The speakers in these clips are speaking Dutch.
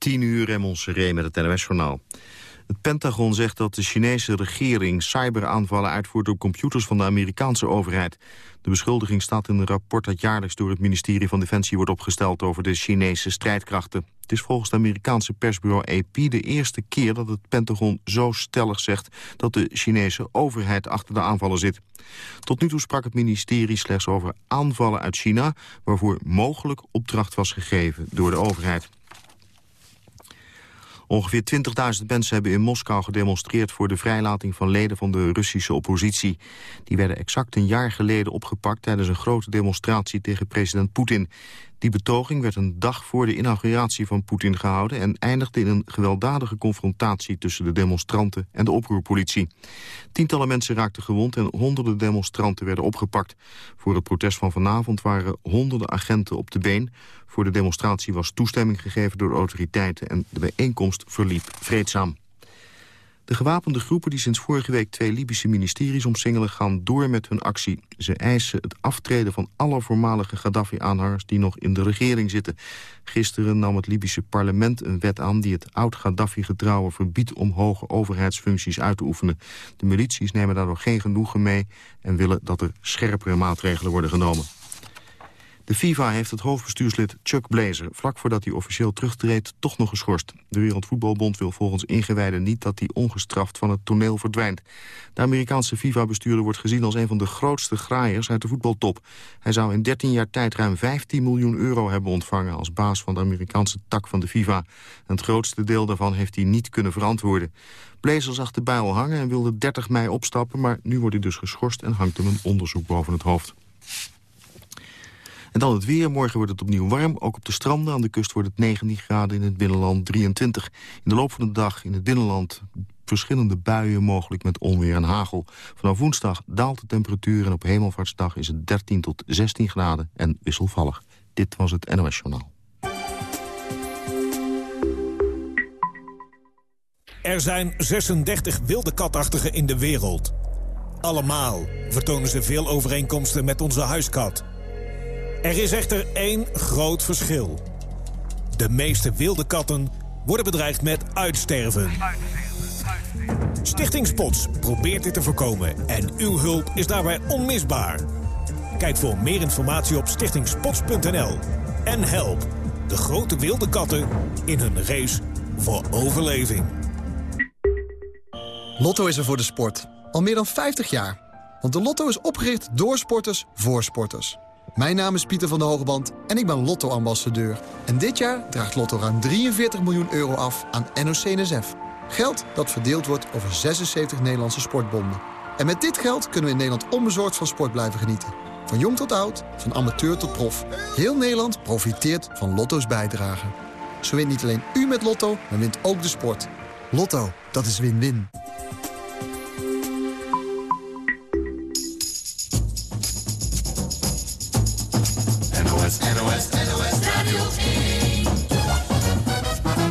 10 uur en Montserrat met het NOS-journaal. Het Pentagon zegt dat de Chinese regering cyberaanvallen uitvoert op computers van de Amerikaanse overheid. De beschuldiging staat in een rapport dat jaarlijks door het ministerie van Defensie wordt opgesteld over de Chinese strijdkrachten. Het is volgens het Amerikaanse persbureau AP de eerste keer dat het Pentagon zo stellig zegt dat de Chinese overheid achter de aanvallen zit. Tot nu toe sprak het ministerie slechts over aanvallen uit China, waarvoor mogelijk opdracht was gegeven door de overheid. Ongeveer 20.000 mensen hebben in Moskou gedemonstreerd... voor de vrijlating van leden van de Russische oppositie. Die werden exact een jaar geleden opgepakt... tijdens een grote demonstratie tegen president Poetin. Die betoging werd een dag voor de inauguratie van Poetin gehouden... en eindigde in een gewelddadige confrontatie tussen de demonstranten en de oproerpolitie. Tientallen mensen raakten gewond en honderden demonstranten werden opgepakt. Voor het protest van vanavond waren honderden agenten op de been. Voor de demonstratie was toestemming gegeven door de autoriteiten... en de bijeenkomst verliep vreedzaam. De gewapende groepen die sinds vorige week twee Libische ministeries omsingelen... gaan door met hun actie. Ze eisen het aftreden van alle voormalige Gaddafi-aanhangers... die nog in de regering zitten. Gisteren nam het Libische parlement een wet aan... die het oud-Gaddafi-getrouwen verbiedt om hoge overheidsfuncties uit te oefenen. De milities nemen daardoor geen genoegen mee... en willen dat er scherpere maatregelen worden genomen. De FIFA heeft het hoofdbestuurslid Chuck Blazer... vlak voordat hij officieel terugtreedt, toch nog geschorst. De Wereldvoetbalbond wil volgens ingewijden niet... dat hij ongestraft van het toneel verdwijnt. De Amerikaanse FIFA-bestuurder wordt gezien als een van de grootste graaiers uit de voetbaltop. Hij zou in 13 jaar tijd ruim 15 miljoen euro hebben ontvangen... als baas van de Amerikaanse tak van de FIFA. En het grootste deel daarvan heeft hij niet kunnen verantwoorden. Blazer zag de bijl hangen en wilde 30 mei opstappen... maar nu wordt hij dus geschorst en hangt hem een onderzoek boven het hoofd. En dan het weer. Morgen wordt het opnieuw warm. Ook op de stranden aan de kust wordt het 19 graden, in het binnenland 23. In de loop van de dag in het binnenland verschillende buien mogelijk met onweer en hagel. Vanaf woensdag daalt de temperatuur en op hemelvaartsdag is het 13 tot 16 graden en wisselvallig. Dit was het NOS Journaal. Er zijn 36 wilde katachtigen in de wereld. Allemaal vertonen ze veel overeenkomsten met onze huiskat... Er is echter één groot verschil. De meeste wilde katten worden bedreigd met uitsterven. Stichting Spots probeert dit te voorkomen en uw hulp is daarbij onmisbaar. Kijk voor meer informatie op stichtingspots.nl en help de grote wilde katten in hun race voor overleving. Lotto is er voor de sport. Al meer dan 50 jaar. Want de Lotto is opgericht door sporters voor sporters. Mijn naam is Pieter van der Hogeband en ik ben Lotto-ambassadeur. En dit jaar draagt Lotto ruim 43 miljoen euro af aan NOC-NSF. Geld dat verdeeld wordt over 76 Nederlandse sportbonden. En met dit geld kunnen we in Nederland onbezorgd van sport blijven genieten. Van jong tot oud, van amateur tot prof. Heel Nederland profiteert van Lotto's bijdrage. Zo wint niet alleen u met Lotto, maar wint ook de sport. Lotto, dat is win-win.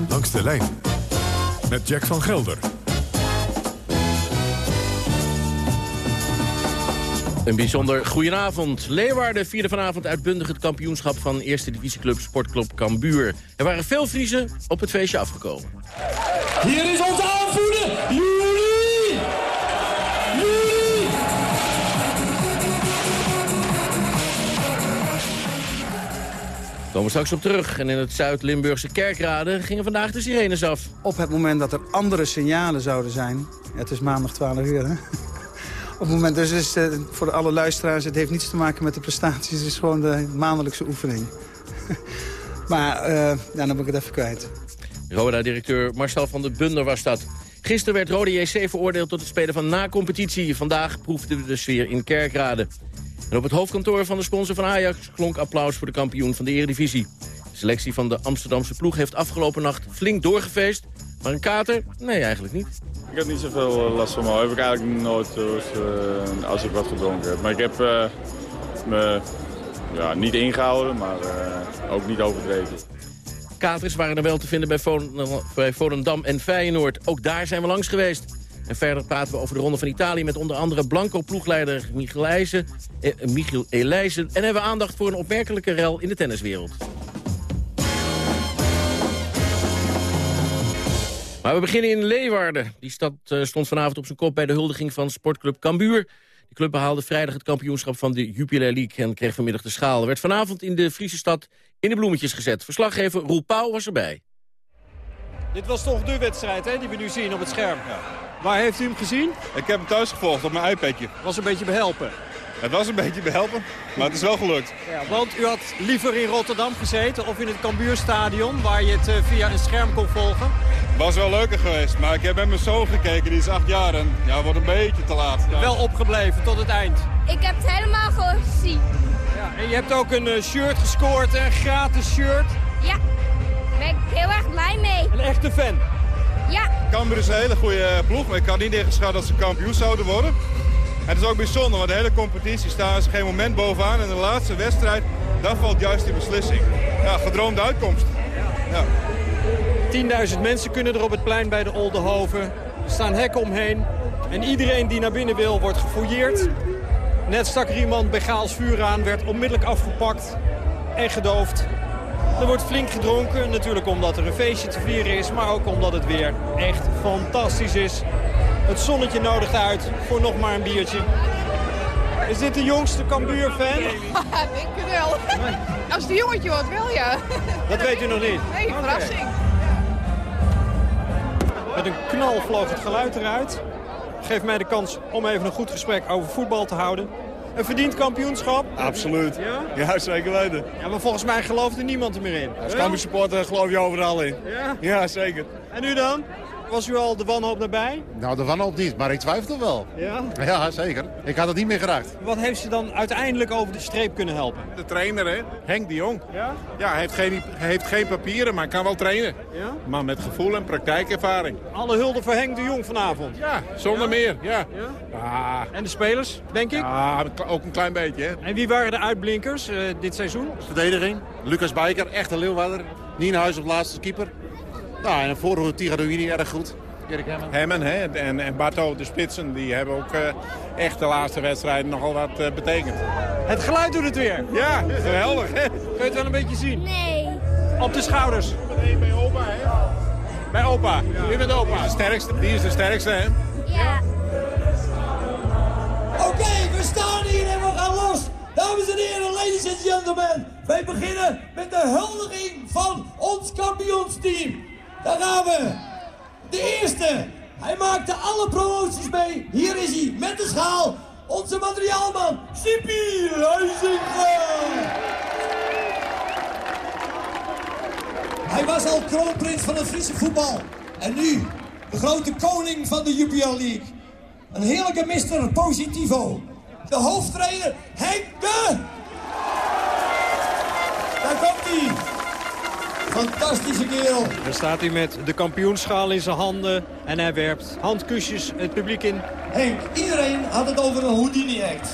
Langs de lijn met Jack van Gelder. Een bijzonder goedenavond. Leeuwarden vierde vanavond uitbundig het kampioenschap van eerste divisieclub Sportclub Cambuur. Er waren veel Friesen op het feestje afgekomen. Hier is onze aanvoerder, Komen we straks op terug. En in het Zuid-Limburgse Kerkrade gingen vandaag de sirenes af. Op het moment dat er andere signalen zouden zijn... het is maandag 12 uur, hè? Op het moment, dus is, uh, voor alle luisteraars, het heeft niets te maken met de prestaties. Het is gewoon de maandelijkse oefening. maar uh, ja, dan ben ik het even kwijt. Roda-directeur Marcel van der Bunder was dat. Gisteren werd Rode JC veroordeeld tot het spelen van na-competitie. Vandaag proefden we de sfeer in Kerkrade. En op het hoofdkantoor van de sponsor van Ajax klonk applaus voor de kampioen van de Eredivisie. De selectie van de Amsterdamse ploeg heeft afgelopen nacht flink doorgefeest. Maar een kater? Nee, eigenlijk niet. Ik heb niet zoveel eh, last van me. Heb ik eigenlijk nooit uh, als ik wat gedronken heb. Maar ik heb uh, me ja, niet ingehouden, maar ook niet overdreven. Katers waren er wel te vinden bij Volendam en Feyenoord. Ook daar zijn we langs geweest. En verder praten we over de Ronde van Italië met onder andere Blanco-ploegleider Michiel, Eijzen, eh, Michiel Elijzen. En hebben we aandacht voor een opmerkelijke rel in de tenniswereld. Maar we beginnen in Leeuwarden. Die stad uh, stond vanavond op zijn kop bij de huldiging van sportclub Cambuur. De club behaalde vrijdag het kampioenschap van de Jupiler League... en kreeg vanmiddag de schaal. Werd vanavond in de Friese stad in de bloemetjes gezet. Verslaggever Roel Pauw was erbij. Dit was toch de wedstrijd hè, die we nu zien op het scherm. Ja. Waar heeft u hem gezien? Ik heb hem thuis gevolgd op mijn iPadje. Was een beetje behelpen. Het was een beetje behelpen, maar het is wel gelukt. Ja, want u had liever in Rotterdam gezeten of in het Cambuurstadion... waar je het eh, via een scherm kon volgen? Was wel leuker geweest, maar ik heb met mijn zoon gekeken, die is acht jaar en ja, wordt een beetje te laat. Wel opgebleven tot het eind? Ik heb het helemaal gezien. Ja, en je hebt ook een uh, shirt gescoord, een gratis shirt. Ja, daar ben ik heel erg blij mee. Een echte fan? Ja. Cambuur is een hele goede ploeg, maar ik had niet ingeschat dat ze kampioen zouden worden. Het is ook bijzonder, want de hele competitie staan ze geen moment bovenaan. En de laatste wedstrijd, daar valt juist die beslissing. Ja, gedroomde uitkomst. Ja. 10.000 mensen kunnen er op het plein bij de Oldenhoven. Er staan hekken omheen. En iedereen die naar binnen wil, wordt gefouilleerd. Net stak er iemand bij Gaals vuur aan, werd onmiddellijk afgepakt en gedoofd. Er wordt flink gedronken, natuurlijk omdat er een feestje te vieren is... maar ook omdat het weer echt fantastisch is. Het zonnetje nodigt uit voor nog maar een biertje. Is dit de jongste Cambuur-fan? Ja, denk ik wel. Als het een jongetje wordt, wel ja. Dat weet u nog niet? Nee, okay. verrassing. Met een knal vloog het geluid eruit. Geeft mij de kans om even een goed gesprek over voetbal te houden. Een verdiend kampioenschap? Absoluut. Ja? Ja, zeker weten. Ja, maar volgens mij gelooft er niemand er meer in. Als Cambuur supporter geloof je overal in. Ja? Ja, zeker. En u dan? Was u al de wanhoop nabij? Nou, de wanhoop niet, maar ik twijfel wel. Ja? Ja, zeker. Ik had het niet meer geraakt. Wat heeft ze dan uiteindelijk over de streep kunnen helpen? De trainer, hè? Henk de Jong. Ja? Ja, hij heeft geen, heeft geen papieren, maar kan wel trainen. Ja? Maar met gevoel en praktijkervaring. Alle hulde voor Henk de Jong vanavond? Ja, zonder ja? meer, ja. ja? Ah. En de spelers, denk ik? Ja, ook een klein beetje, hè. En wie waren de uitblinkers uh, dit seizoen? Verdediging. Lucas Bijker, echte Leeuwarder. Nienhuis op laatste keeper. Nou, en voor Tigarouini erg goed. Hemmen hè? En, en Barto, de spitsen, die hebben ook uh, echt de laatste wedstrijden nogal wat uh, betekend. Het geluid doet het weer. Ja, geweldig hè? Kun je het wel een beetje zien? Nee. Op de schouders. Meteen bij opa hè? Bij opa. Ja. Wie bent opa? Die is de sterkste, die is de sterkste hè? Ja. Oké, okay, we staan hier en we gaan los. Dames en heren, ladies and gentlemen. Wij beginnen met de huldiging van ons kampioensteam. Daar gaan we. De eerste. Hij maakte alle promoties mee. Hier is hij, met de schaal. Onze materiaalman, Sipi Huizinga. Hij was al kroonprins van het Friese voetbal. En nu, de grote koning van de Jupiler League. Een heerlijke Mr. Positivo. De hoofdtrainer, Henk de... Daar komt hij. Fantastische kerel. Daar staat hij met de kampioenschaal in zijn handen. En hij werpt handkusjes het publiek in. Henk, iedereen had het over een Houdini-act.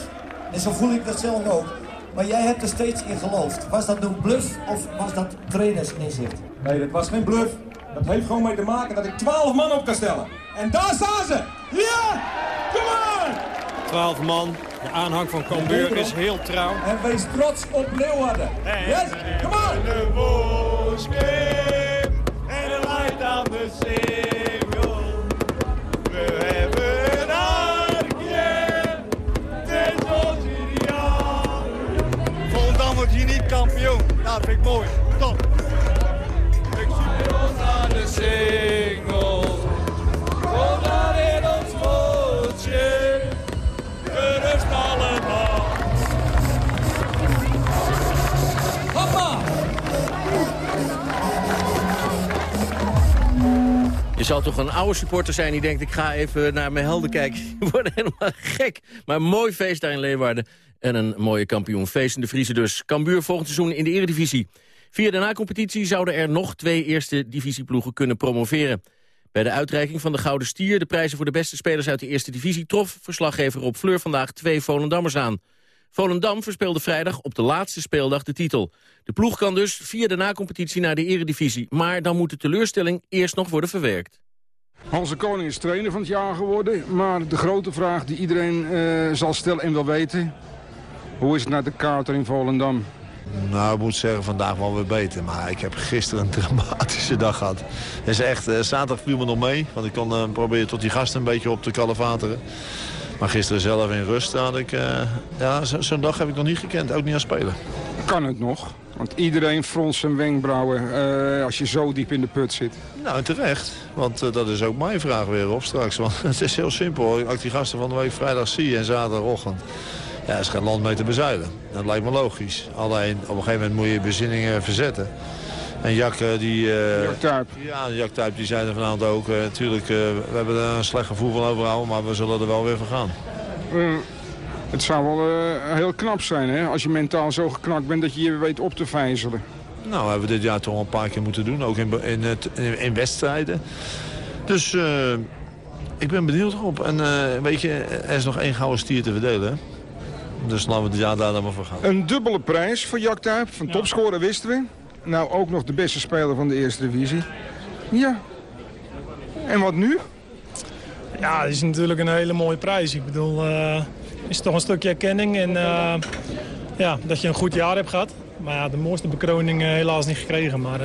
En zo voel ik dat zelf ook. Maar jij hebt er steeds in geloofd. Was dat een bluff of was dat trainersinzicht? Nee, dat was geen bluff. Dat heeft gewoon mee te maken dat ik 12 man op kan stellen. En daar staan ze! Ja! Kom maar! 12 man. De aanhang van Cambuur is heel trouw. En wees trots op Leeuwarden. Yes, kom maar! Boskip en de light aan de zeeuw. We hebben een arkje, het is ons ideaal. Volendam wordt hier niet kampioen. Nou, dat vind ik mooi. Top. Ik zie ons aan de singel. Zal toch een oude supporter zijn die denkt... ik ga even naar mijn helden kijken. Die worden helemaal gek. Maar een mooi feest daar in Leeuwarden. En een mooie kampioenfeest in de Friese dus. Cambuur volgend seizoen in de Eredivisie. Via de na-competitie zouden er nog twee eerste divisieploegen kunnen promoveren. Bij de uitreiking van de Gouden Stier, de prijzen voor de beste spelers uit de eerste divisie... trof verslaggever Rob Fleur vandaag twee Volendammers aan. Volendam verspeelde vrijdag op de laatste speeldag de titel. De ploeg kan dus via de na-competitie naar de eredivisie. Maar dan moet de teleurstelling eerst nog worden verwerkt. Hans de Koning is trainer van het jaar geworden. Maar de grote vraag die iedereen uh, zal stellen en wil weten... hoe is het naar de kaart in Volendam? Nou, ik moet zeggen, vandaag wel weer beter. Maar ik heb gisteren een dramatische dag gehad. Het is echt, uh, zaterdag viel me nog mee. Want ik kon uh, proberen tot die gasten een beetje op te kalevateren. Maar gisteren zelf in rust had ik... Uh, ja, zo'n zo dag heb ik nog niet gekend. Ook niet als speler. Kan het nog? Want iedereen fronst zijn wenkbrauwen als je zo diep in de put zit. Nou, terecht. Want dat is ook mijn vraag weer op straks. Want het is heel simpel. Als ik die gasten van de week vrijdag zie en zaterdagochtend... Ja, is geen land mee te bezuilen. Dat lijkt me logisch. Alleen op een gegeven moment moet je bezinningen verzetten. En Jack, die... Uh, Jack Tuip. Ja, Jack die zei er vanavond ook. Uh, natuurlijk, uh, we hebben er een slecht gevoel van overhouden, maar we zullen er wel weer van gaan. het zou wel heel knap zijn, hè? Als je mentaal zo geknakt bent dat je je weet op te vijzelen. Nou, we hebben dit jaar toch al een paar keer moeten doen. Ook in, in, in, in wedstrijden. Dus ik ben benieuwd erop. En weet je, er is nog één gouden stier te verdelen, dus laten we het jaar daar dan maar voor gaan. Een dubbele prijs voor Jack Tuip. Van topscorer wisten we. Nou, ook nog de beste speler van de eerste divisie. Ja. En wat nu? Ja, het is natuurlijk een hele mooie prijs. Ik bedoel, uh, is toch een stukje erkenning. En uh, ja, dat je een goed jaar hebt gehad. Maar ja, de mooiste bekroning uh, helaas niet gekregen. Maar,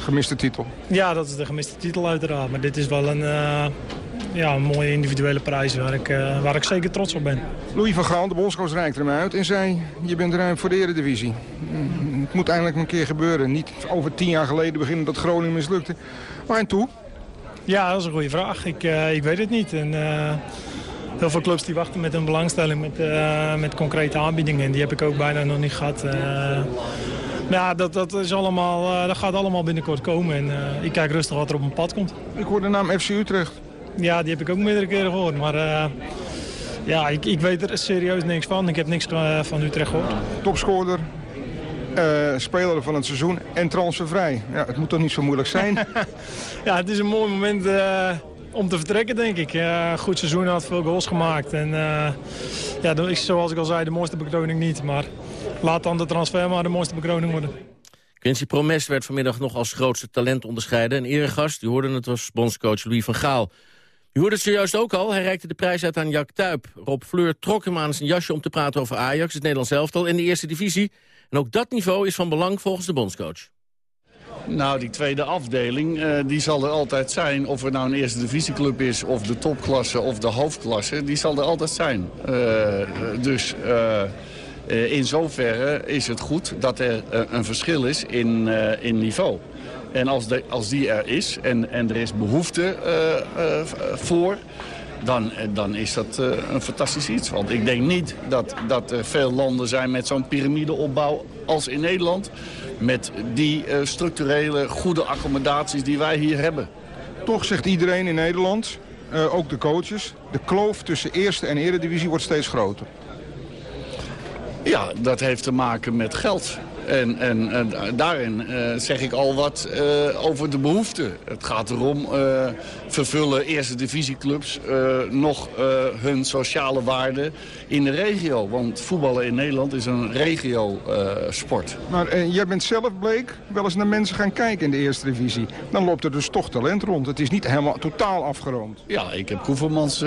gemiste titel? Ja, dat is de gemiste titel uiteraard. Maar dit is wel een, ja, een mooie individuele prijs waar ik, uh, waar ik zeker trots op ben. Louis van Gaal, de bondscoach, reikte hem uit en zei... je bent ruim voor de eredivisie. Het moet eindelijk een keer gebeuren. Niet over tien jaar geleden beginnen dat Groningen mislukte. Maar en toe? Ja, dat is een goede vraag. Ik, uh, ik weet het niet. En, uh, heel veel clubs die wachten met een belangstelling met, met concrete aanbiedingen. En die heb ik ook bijna nog niet gehad. Ja, dat, dat, is allemaal, dat gaat allemaal binnenkort komen. En ik kijk rustig wat er op mijn pad komt. Ik hoor de naam FC Utrecht. Ja, die heb ik ook meerdere keren gehoord. Maar uh, ja, ik, ik weet er serieus niks van. Ik heb niks uh, van Utrecht gehoord. Topscorer, uh, speler van het seizoen en transfervrij. Ja, het moet toch niet zo moeilijk zijn? ja, het is een mooi moment om te vertrekken, denk ik. Uh, goed seizoen, had veel goals gemaakt. En uh, ja, zoals ik al zei, de mooiste bekroning niet. Maar laat dan de transfer maar de mooiste bekroning worden. Quincy Promes werd vanmiddag nog als grootste talent onderscheiden. Een eregast, u hoorde het, was bondscoach Louis van Gaal. U hoorde het zojuist ook al, hij reikte de prijs uit aan Jack Tuip. Rob Fleur trok hem aan zijn jasje om te praten over Ajax, het Nederlands elftal in de eerste divisie. En ook dat niveau is van belang volgens de bondscoach. Nou, die tweede afdeling, uh, die zal er altijd zijn. Of het nou een eerste divisieclub is, of de topklasse, of de hoofdklasse. Die zal er altijd zijn. Uh, dus... Uh, in zoverre is het goed dat er een verschil is in, in niveau. En als, de, als die er is en, en er is behoefte uh, uh, voor... Dan, dan is dat een fantastisch iets. Want ik denk niet dat, dat er veel landen zijn met zo'n piramideopbouw als in Nederland. Met die structurele goede accommodaties die wij hier hebben. Toch zegt iedereen in Nederland, ook de coaches... de kloof tussen eerste en eredivisie wordt steeds groter. Ja, dat heeft te maken met geld. En, en, en daarin uh, zeg ik al wat uh, over de behoeften. Het gaat erom, uh, vervullen eerste divisieclubs nog hun sociale waarden in de regio. Want voetballen in Nederland is een regio-sport. maar jij bent zelf, Bleek, wel eens naar mensen gaan kijken in de eerste divisie. Dan loopt er dus toch talent rond. Het is niet helemaal totaal afgeroomd. Ja, ik heb Koevermans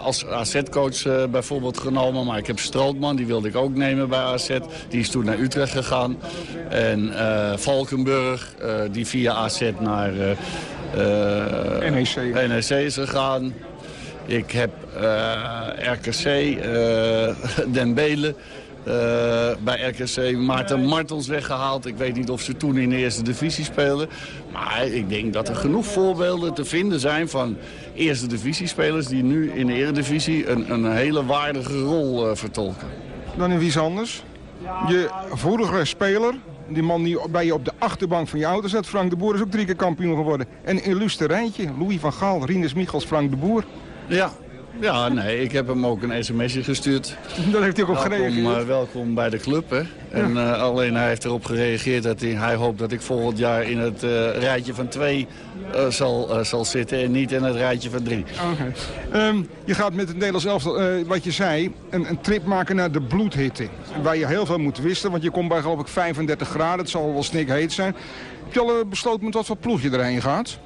als AZ-coach bijvoorbeeld genomen. Maar ik heb Strootman, die wilde ik ook nemen bij AZ. Die is toen naar Utrecht gegaan gegaan. En uh, Valkenburg, uh, die via AZ naar uh, NEC. NEC is gegaan. Ik heb RKC, Den Belen. bij RKC Maarten Martens weggehaald. Ik weet niet of ze toen in de eerste divisie speelden. Maar ik denk dat er genoeg voorbeelden te vinden zijn van eerste divisiespelers... die nu in de eredivisie een, een hele waardige rol uh, vertolken. Dan in wie anders? Je vorige speler, die man die bij je op de achterbank van je auto zat, Frank de Boer, is ook drie keer kampioen geworden. En illustre rijtje, Louis van Gaal, Rinus Michels, Frank de Boer. Ja, ja, nee, ik heb hem ook een sms'je gestuurd. Daar heeft hij ook op welkom, gereageerd. Uh, welkom bij de club, hè. En ja. uh, alleen hij heeft erop gereageerd dat hij, hij hoopt dat ik volgend jaar in het uh, rijtje van twee zal, zal zitten en niet in het rijtje van drie. Oké. Okay. Um, je gaat met het Nederlands elftal, wat je zei, een, een, trip maken naar de bloedhitte. Waar je heel veel moet wisten, want je komt bij geloof ik 35 graden. Het zal wel snikheet zijn. Heb je al besloten met wat voor ploeg je erheen gaat?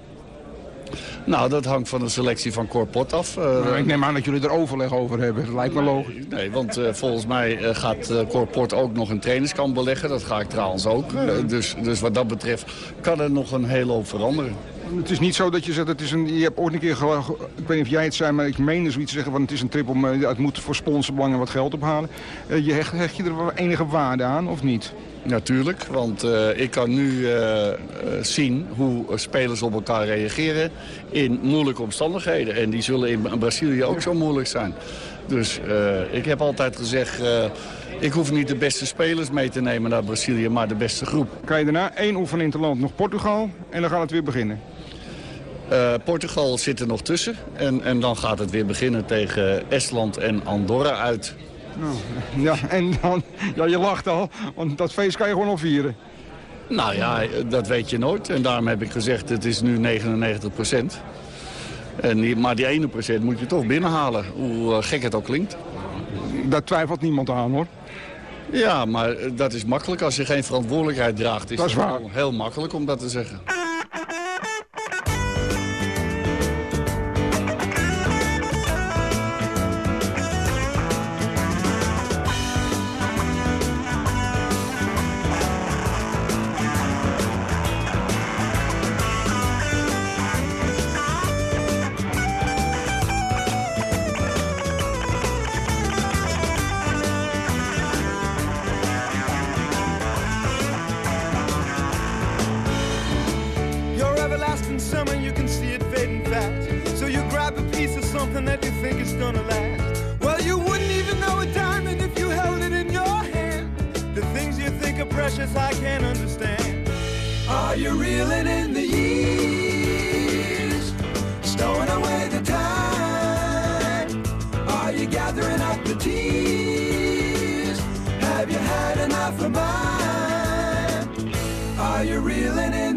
Nou, dat hangt van de selectie van Corpot af. Uh, nou, ik neem aan dat jullie er overleg over hebben. Dat lijkt me logisch. Nee, want uh, volgens mij uh, gaat Corpot ook nog een trainingskamp beleggen. Dat ga ik trouwens ook. dus, dus wat dat betreft kan er nog een hele hoop veranderen. Het is niet zo dat je zegt, het is een, je hebt ooit een keer, ik weet niet of jij het zei, maar ik meende zoiets zeggen, want het is een trip om, het moet voor sponsorbelangen wat geld ophalen. je hecht, hecht je er enige waarde aan, of niet? Natuurlijk, want uh, ik kan nu uh, uh, zien hoe spelers op elkaar reageren in moeilijke omstandigheden. En die zullen in Brazilië ook zo moeilijk zijn. Dus ik heb altijd gezegd, ik hoef niet de beste spelers mee te nemen naar Brazilië, maar de beste groep. Krijg je daarna één oefening te land, nog Portugal en dan gaat het weer beginnen. Portugal zit er nog tussen en, en dan gaat het weer beginnen tegen Estland en Andorra uit. Nou, ja, en dan, ja, je lacht al, want dat feest kan je gewoon al vieren. Nou ja, dat weet je nooit. En daarom heb ik gezegd, het is nu 99 procent. En die, maar die ene procent moet je toch binnenhalen, hoe uh, gek het ook klinkt. Daar twijfelt niemand aan, hoor. Ja, maar dat is makkelijk als je geen verantwoordelijkheid draagt. Is dat is waar. heel makkelijk om dat te zeggen. tears? Have you had enough of mine? Are you reeling in?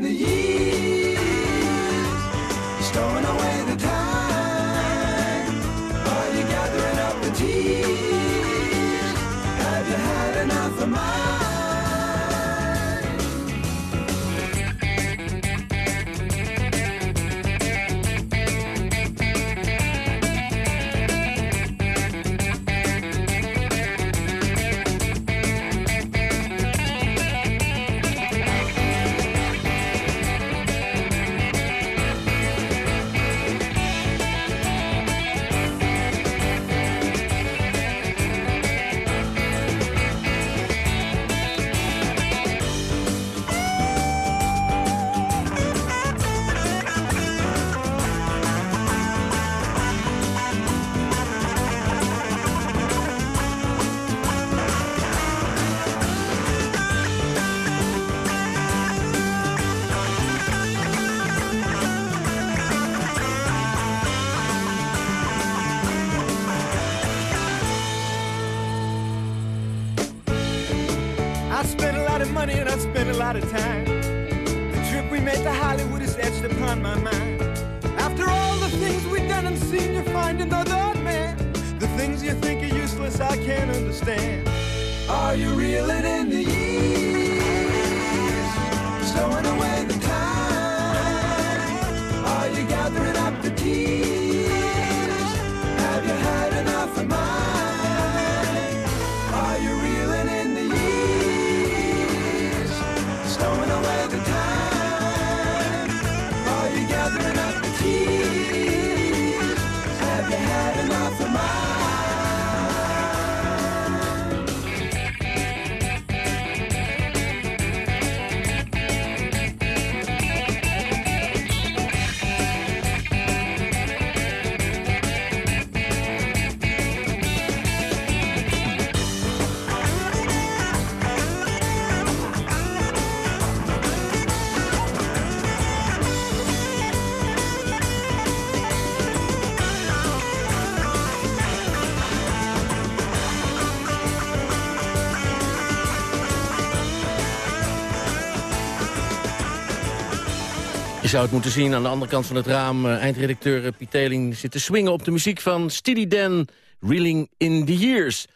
Zou het moeten zien aan de andere kant van het raam. eh, eindredacteur eh, Piet Teling zit te swingen op de muziek van Steely Dan, Reeling in the Years.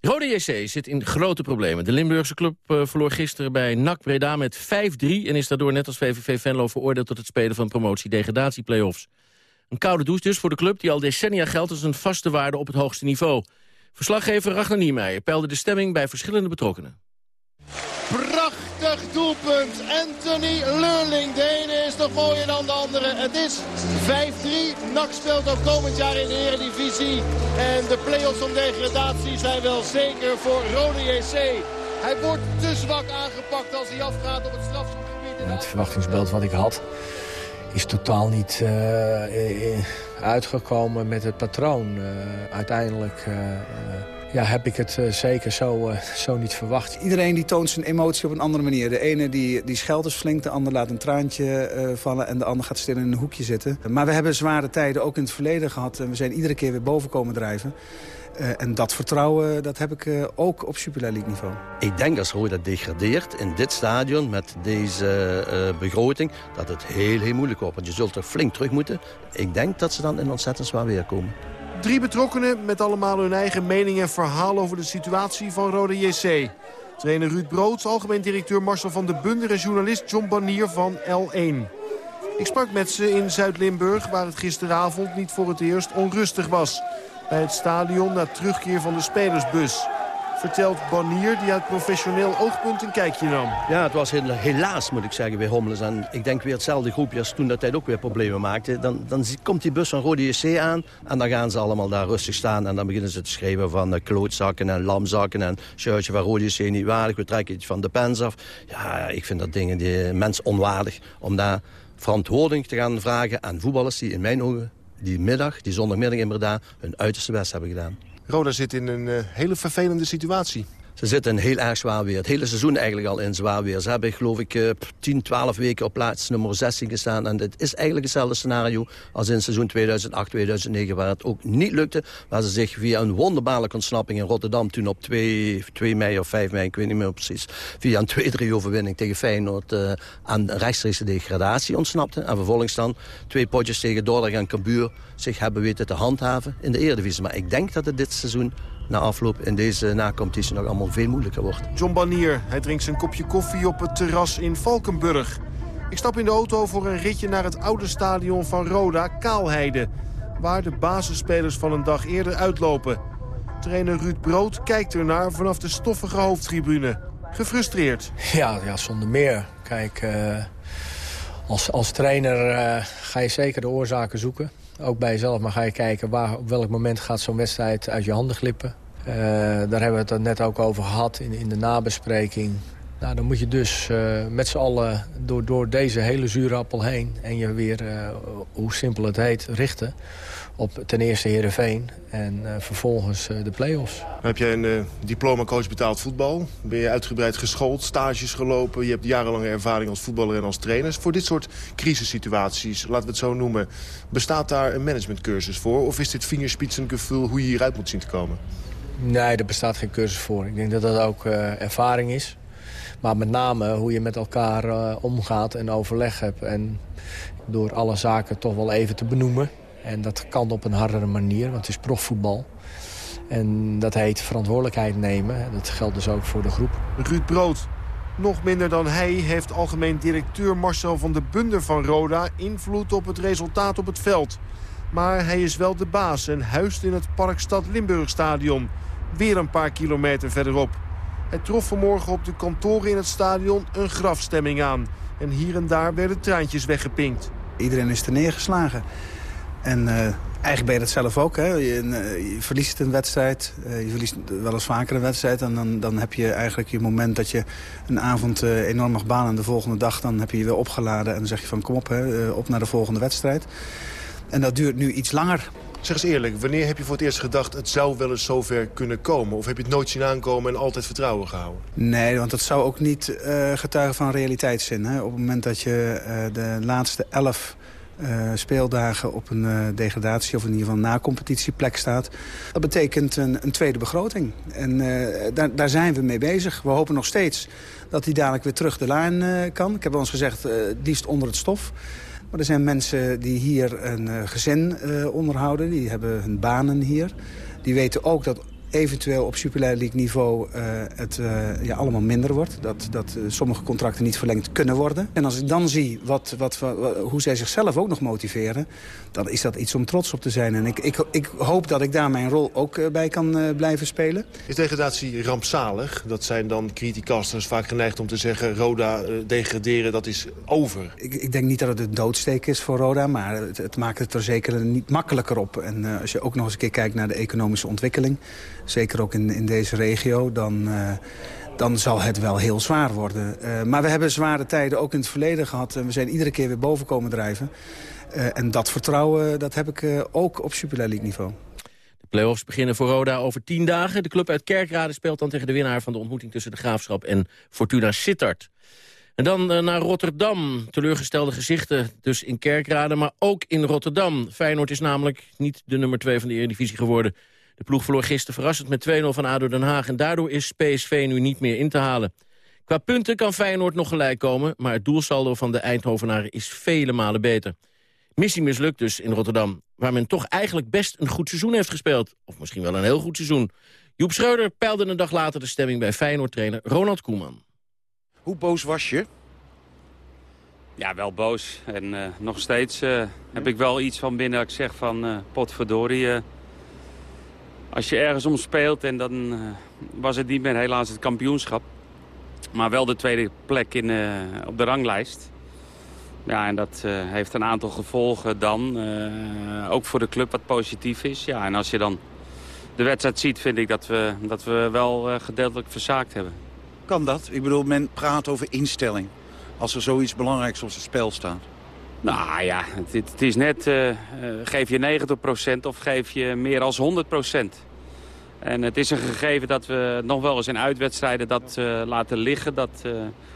Rode JC zit in grote problemen. De Limburgse club uh, verloor gisteren bij NAC Breda met 5-3... en is daardoor net als VVV Venlo veroordeeld tot het spelen van promotie-degradatie-playoffs. Een koude douche dus voor de club die al decennia geldt als een vaste waarde op het hoogste niveau. Verslaggever Ragnar Niemeyer peilde de stemming bij verschillende betrokkenen. Prachtig doelpunt. Anthony Leurling. De ene is nog mooier dan de andere. Het is 5-3. NAC speelt ook komend jaar in de Eredivisie. En de play-offs om degradatie zijn wel zeker voor Rode JC. Hij wordt te zwak aangepakt als hij afgaat op het strafschopgebied. Het verwachtingsbeeld wat ik had is totaal niet uh, uitgekomen met het patroon. Uiteindelijk ja, heb ik het zeker zo, zo niet verwacht. Iedereen die toont zijn emotie op een andere manier. De ene die, die scheldt dus flink, de ander laat een traantje vallen... en de ander gaat stil in een hoekje zitten. Maar we hebben zware tijden ook in het verleden gehad. En we zijn iedere keer weer boven komen drijven. Uh, en dat vertrouwen dat heb ik uh, ook op Super League niveau. Ik denk als Roda degradeert in dit stadion met deze uh, begroting... dat het heel, heel moeilijk wordt. Want je zult er flink terug moeten. Ik denk dat ze dan in ontzettend zwaar weer komen. Drie betrokkenen met allemaal hun eigen mening en verhaal... over de situatie van Roda JC. Trainer Ruud Brood, algemeen directeur Marcel van der Bunder... en journalist John Banier van L1. Ik sprak met ze in Zuid-Limburg... waar het gisteravond niet voor het eerst onrustig was bij het stadion na terugkeer van de spelersbus. Vertelt Banier, die uit professioneel oogpunt een kijkje nam. Ja, het was helaas, moet ik zeggen, weer Hommelens. En ik denk weer hetzelfde groepje als toen dat tijd ook weer problemen maakte. Dan, dan komt die bus van Rode JC aan en dan gaan ze allemaal daar rustig staan. En dan beginnen ze te schrijven van uh, klootzakken en lamzakken en shirtje van Rode JC niet waardig. We trekken iets van de pens af. Ja, ik vind dat dingen die mens onwaardig om daar verantwoording te gaan vragen aan voetballers die in mijn ogen die middag, die zondagmiddag in Breda, hun uiterste best hebben gedaan. Roda zit in een uh, hele vervelende situatie. Ze zitten in heel erg zwaar weer. Het hele seizoen eigenlijk al in zwaar weer. Ze hebben geloof ik 10, eh, 12 weken op plaats nummer 16 gestaan. En het is eigenlijk hetzelfde scenario als in seizoen 2008, 2009... waar het ook niet lukte. Waar ze zich via een wonderbaarlijke ontsnapping in Rotterdam... toen op 2, 2 mei of 5 mei, ik weet niet meer precies... via een 2-3 overwinning tegen Feyenoord... Uh, aan rechtstreekse degradatie ontsnapte. En vervolgens dan twee potjes tegen Dordrecht en Cambuur... zich hebben weten te handhaven in de Eredivisie. Maar ik denk dat het dit seizoen na afloop in deze nacompetitie nog allemaal veel moeilijker wordt. John Banier, hij drinkt zijn kopje koffie op het terras in Valkenburg. Ik stap in de auto voor een ritje naar het oude stadion van Roda, Kaalheide. Waar de basisspelers van een dag eerder uitlopen. Trainer Ruud Brood kijkt ernaar vanaf de stoffige hoofdtribune. Gefrustreerd. Ja, ja zonder meer. Kijk, uh, als, als trainer uh, ga je zeker de oorzaken zoeken. Ook bij jezelf, maar ga je kijken waar, op welk moment gaat zo'n wedstrijd uit je handen glippen. Uh, daar hebben we het net ook over gehad in, in de nabespreking. Nou, dan moet je dus uh, met z'n allen door, door deze hele zure appel heen... en je weer, hoe simpel het heet, richten op ten eerste Heerenveen en uh, vervolgens de play-offs. Heb jij een diplomacoach betaald voetbal? Ben je uitgebreid geschoold, stages gelopen? Je hebt jarenlange ervaring als voetballer en als trainer. Voor dit soort crisissituaties, laten we het zo noemen... bestaat daar een managementcursus voor? Of is dit vingerspitsengevoel hoe je hieruit moet zien te komen? Nee, er bestaat geen cursus voor. Ik denk dat dat ook ervaring is. Maar met name hoe je met elkaar omgaat en overleg hebt. En door alle zaken toch wel even te benoemen. En dat kan op een hardere manier, want het is profvoetbal. En dat heet verantwoordelijkheid nemen. Dat geldt dus ook voor de groep. Ruud Brood. Nog minder dan hij heeft algemeen directeur Marcel van de Bunder van Roda... invloed op het resultaat op het veld. Maar hij is wel de baas en huist in het Parkstad Limburgstadion. Weer een paar kilometer verderop. Hij trof vanmorgen op de kantoren in het stadion een grafstemming aan. En hier en daar werden traantjes weggepinkt. Iedereen is er neergeslagen. En uh, eigenlijk ben je dat zelf ook. Hè? Je, uh, je verliest een wedstrijd. Uh, je verliest wel eens vaker een wedstrijd. En dan, dan heb je eigenlijk je moment dat je een avond enorm mag banen. En de volgende dag dan heb je je weer opgeladen. En dan zeg je van kom op, hè, op naar de volgende wedstrijd. En dat duurt nu iets langer. Zeg eens eerlijk, wanneer heb je voor het eerst gedacht... het zou wel eens zover kunnen komen? Of heb je het nooit zien aankomen en altijd vertrouwen gehouden? Nee, want dat zou ook niet uh, getuigen van realiteitszin. Hè? Op het moment dat je uh, de laatste elf uh, speeldagen op een degradatie... of in ieder geval na-competitieplek staat... dat betekent een, een tweede begroting. En daar, daar, zijn we mee bezig. We hopen nog steeds dat hij dadelijk weer terug de lijn kan. Ik heb al eens gezegd, liefst onder het stof. Maar er zijn mensen die hier een gezin onderhouden. Die hebben hun banen hier. Die weten ook dat eventueel op Super League niveau uh, het uh, ja, allemaal minder wordt. Dat, dat uh, sommige contracten niet verlengd kunnen worden. En als ik dan zie wat, wat, wat, hoe zij zichzelf ook nog motiveren... dan is dat iets om trots op te zijn. En ik, ik, ik hoop dat ik daar mijn rol ook bij kan blijven spelen. Is degradatie rampzalig? Dat zijn dan criticasters vaak geneigd om te zeggen... Roda degraderen, dat is over. Ik, ik denk niet dat het een doodsteek is voor Roda... maar het, het maakt het er zeker niet makkelijker op. En als je ook nog eens een keer kijkt naar de economische ontwikkeling... zeker ook in, in deze regio, dan, uh, dan zal het wel heel zwaar worden. Uh, maar we hebben zware tijden ook in het verleden gehad... en we zijn iedere keer weer boven komen drijven. Uh, en dat vertrouwen dat heb ik ook op Super League niveau. De play-offs beginnen voor Roda over tien dagen. De club uit Kerkrade speelt dan tegen de winnaar van de ontmoeting... tussen de Graafschap en Fortuna Sittard. En dan naar Rotterdam. Teleurgestelde gezichten dus in Kerkrade, maar ook in Rotterdam. Feyenoord is namelijk niet de nummer 2 van de Eredivisie geworden. De ploeg verloor gisteren verrassend met 2-0 van ADO Den Haag... en daardoor is PSV nu niet meer in te halen. Qua punten kan Feyenoord nog gelijk komen... maar het doelsaldo van de Eindhovenaren is vele malen beter. Missie mislukt dus in Rotterdam... waar men toch eigenlijk best een goed seizoen heeft gespeeld. Of misschien wel een heel goed seizoen. Joep Schreuder peilde een dag later de stemming bij Feyenoord-trainer Ronald Koeman. Hoe boos was je? Ja, wel boos. En uh, nog steeds uh, heb ik wel iets van binnen dat ik zeg van uh, potverdorie. Als je ergens om speelt en dan was het niet meer helaas het kampioenschap. Maar wel de tweede plek in, op de ranglijst. Ja, en dat heeft een aantal gevolgen dan. ook voor de club wat positief is. Ja, en als je dan de wedstrijd ziet, vind ik dat we, dat we wel gedeeltelijk verzaakt hebben. Kan dat? Ik bedoel, men praat over instelling. Als er zoiets belangrijks op het spel staat. Nou ja, het, is net, uh, geef je 90% of geef je meer dan 100%. En het is een gegeven dat we nog wel eens in uitwedstrijden dat uh, laten liggen. Dat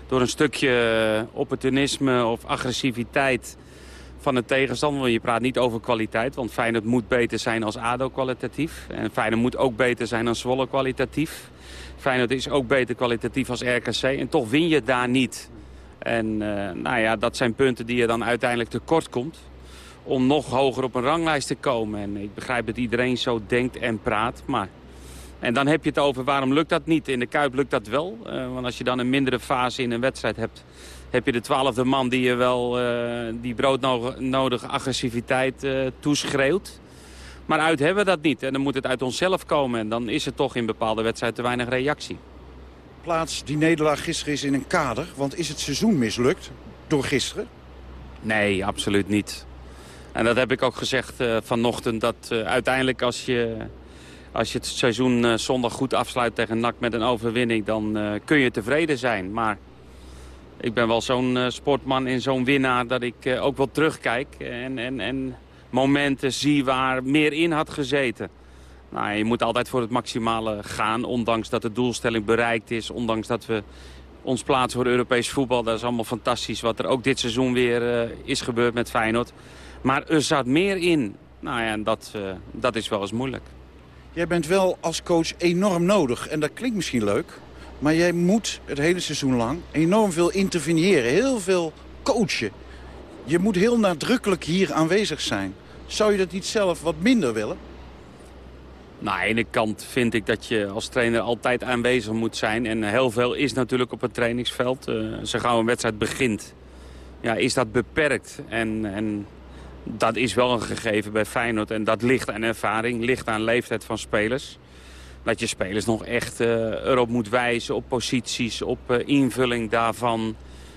door een stukje opportunisme of agressiviteit van de tegenstander. Je praat niet over kwaliteit, want Feyenoord moet beter zijn als ADO kwalitatief. En Feyenoord moet ook beter zijn dan Zwolle kwalitatief. Feyenoord is ook beter kwalitatief als RKC. En toch win je daar niet. En uh, nou ja, dat zijn punten die je dan uiteindelijk tekort komt. Om nog hoger op een ranglijst te komen. En ik begrijp dat iedereen zo denkt en praat. Maar... En dan heb je het over waarom lukt dat niet. In de Kuip lukt dat wel. Uh, want als je dan een mindere fase in een wedstrijd hebt... heb je de twaalfde man die je wel uh, die broodnodige agressiviteit toeschreeuwt. Maar uit hebben we dat niet. En dan moet het uit onszelf komen. En dan is er toch in bepaalde wedstrijden te weinig reactie. Plaats die nederlaag gisteren is in een kader. Want is het seizoen mislukt door gisteren? Nee, absoluut niet. En dat heb ik ook gezegd uh, vanochtend. Dat uh, uiteindelijk als je, als je het seizoen uh, zondag goed afsluit tegen NAC met een overwinning... dan kun je tevreden zijn. Maar ik ben wel zo'n sportman en zo'n winnaar dat ik ook wel terugkijk. En, en, en momenten zie waar meer in had gezeten. Nou, je moet altijd voor het maximale gaan, ondanks dat de doelstelling bereikt is. Ondanks dat we ons plaatsen voor Europees voetbal. Dat is allemaal fantastisch wat er ook dit seizoen weer uh, is gebeurd met Feyenoord. Maar er zat meer in. Nou ja, dat, uh, dat is wel eens moeilijk. Jij bent wel als coach enorm nodig. En dat klinkt misschien leuk. Maar jij moet het hele seizoen lang enorm veel interveneren. Heel veel coachen. Je moet heel nadrukkelijk hier aanwezig zijn. Zou je dat niet zelf wat minder willen? Nou, aan de ene kant vind ik dat je als trainer altijd aanwezig moet zijn. En heel veel is natuurlijk op het trainingsveld. Uh, zo gauw een wedstrijd begint, ja, is dat beperkt. En, en dat is wel een gegeven bij Feyenoord. En dat ligt aan ervaring, ligt aan leeftijd van spelers. Dat je spelers nog echt uh, erop moet wijzen, op posities, op uh, invulling daarvan.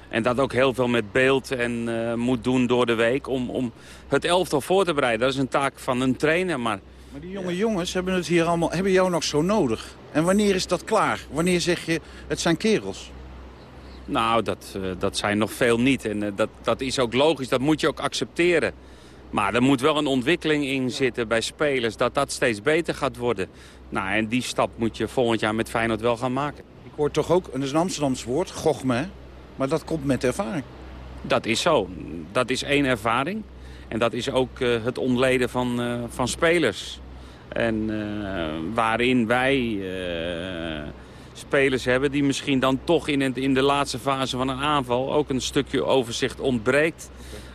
En dat ook heel veel met beeld en moet doen door de week om, om het elftal voor te bereiden. Dat is een taak van een trainer, maar... Maar die jonge jongens hebben het hier allemaal, hebben jou nog zo nodig. En wanneer is dat klaar? Wanneer zeg je, het zijn kerels? Nou, dat, uh, dat zijn nog veel niet. En uh, dat, dat is ook logisch, dat moet je ook accepteren. Maar er moet wel een ontwikkeling in zitten bij spelers, dat dat steeds beter gaat worden. Nou, en die stap moet je volgend jaar met Feyenoord wel gaan maken. Ik hoor toch ook, en dat is een Amsterdams woord, gochme? Maar dat komt met ervaring. Dat is zo. Dat is één ervaring. En dat is ook uh, het ontleden van, uh, van spelers. En uh, waarin wij spelers hebben die misschien dan toch in, het, in de laatste fase van een aanval... ook een stukje overzicht ontbreekt.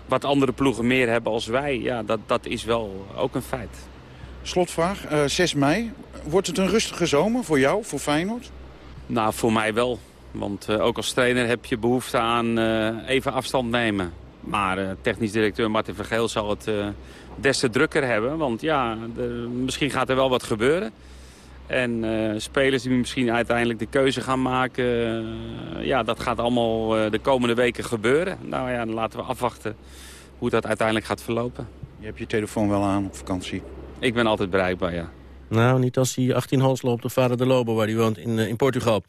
Wat andere ploegen meer hebben als wij, ja, dat, dat is wel ook een feit. Slotvraag, 6 mei. wordt het een rustige zomer voor jou, voor Feyenoord? Nou, voor mij wel. Want uh, ook als trainer heb je behoefte aan uh, even afstand nemen. Maar technisch directeur Martin Vergeel zal het des te drukker hebben. Want ja, de, misschien gaat er wel wat gebeuren. En spelers die misschien uiteindelijk de keuze gaan maken... ja, dat gaat allemaal de komende weken gebeuren. Nou ja, dan laten we afwachten hoe dat uiteindelijk gaat verlopen. Je hebt je telefoon wel aan op vakantie? Ik ben altijd bereikbaar, ja. Nou, niet als hij 18 hals loopt op Vader de Lobo, waar hij woont in, in Portugal.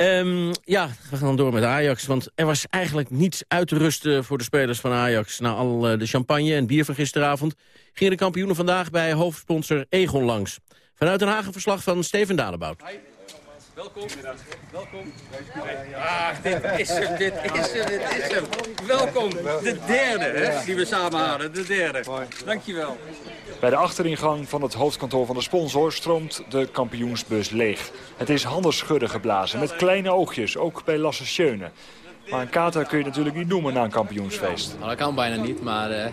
Um, ja, we gaan door met Ajax. Want er was eigenlijk niets uit te rusten voor de spelers van Ajax. Na al uh, de champagne en bier van gisteravond... gingen de kampioenen vandaag bij hoofdsponsor Egon langs. Vanuit Den Haag verslag van Steven Dalebout. Welkom. Welkom. Ah, dit is hem, dit is hem, dit is hem. Welkom. De derde, hè, die we samen hadden. De derde. Dankjewel. Bij de achteringang van het hoofdkantoor van de sponsor stroomt de kampioensbus leeg. Het is schudden geblazen, met kleine oogjes, ook bij Lasse Schöne. Maar een kater kun je natuurlijk niet noemen na een kampioensfeest. Nou, dat kan bijna niet, maar, uh,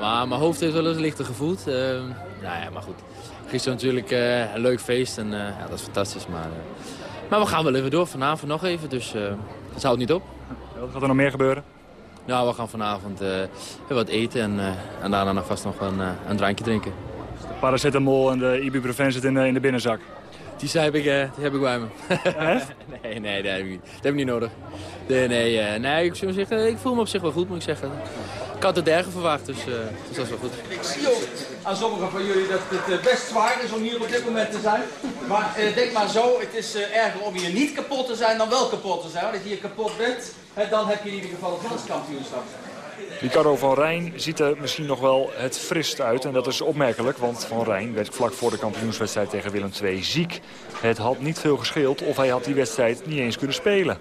maar mijn hoofd heeft wel eens lichter gevoeld. Uh, nou ja, maar goed. Gisteren natuurlijk uh, een leuk feest en ja, dat is fantastisch. Maar, maar we gaan wel even door, vanavond nog even, dus dat houdt niet op. Wat gaat er nog meer gebeuren? Nou, we gaan vanavond wat eten en, en daarna nog vast nog een, een drankje drinken. De paracetamol en de ibuprofen zitten in de, in de binnenzak? Die, heb ik, die heb ik bij me. Echt? nee, nee, dat heb ik niet. Dat heb ik niet nodig. Nee, nee, nee ik, zou zeggen, ik voel me op zich wel goed, moet ik zeggen. Ik had het erger verwacht, dus, dus dat is wel goed. Aan sommigen van jullie dat het best zwaar is om hier op dit moment te zijn. Maar denk maar zo, het is erger om hier niet kapot te zijn dan wel kapot te zijn. Want als je hier kapot bent, dan heb je in ieder geval het landskampioenschap. Ricardo van Rijn ziet er misschien nog wel het frist uit. En dat is opmerkelijk, want Van Rijn werd vlak voor de kampioenswedstrijd tegen Willem II ziek. Het had niet veel gescheeld of hij had die wedstrijd niet eens kunnen spelen.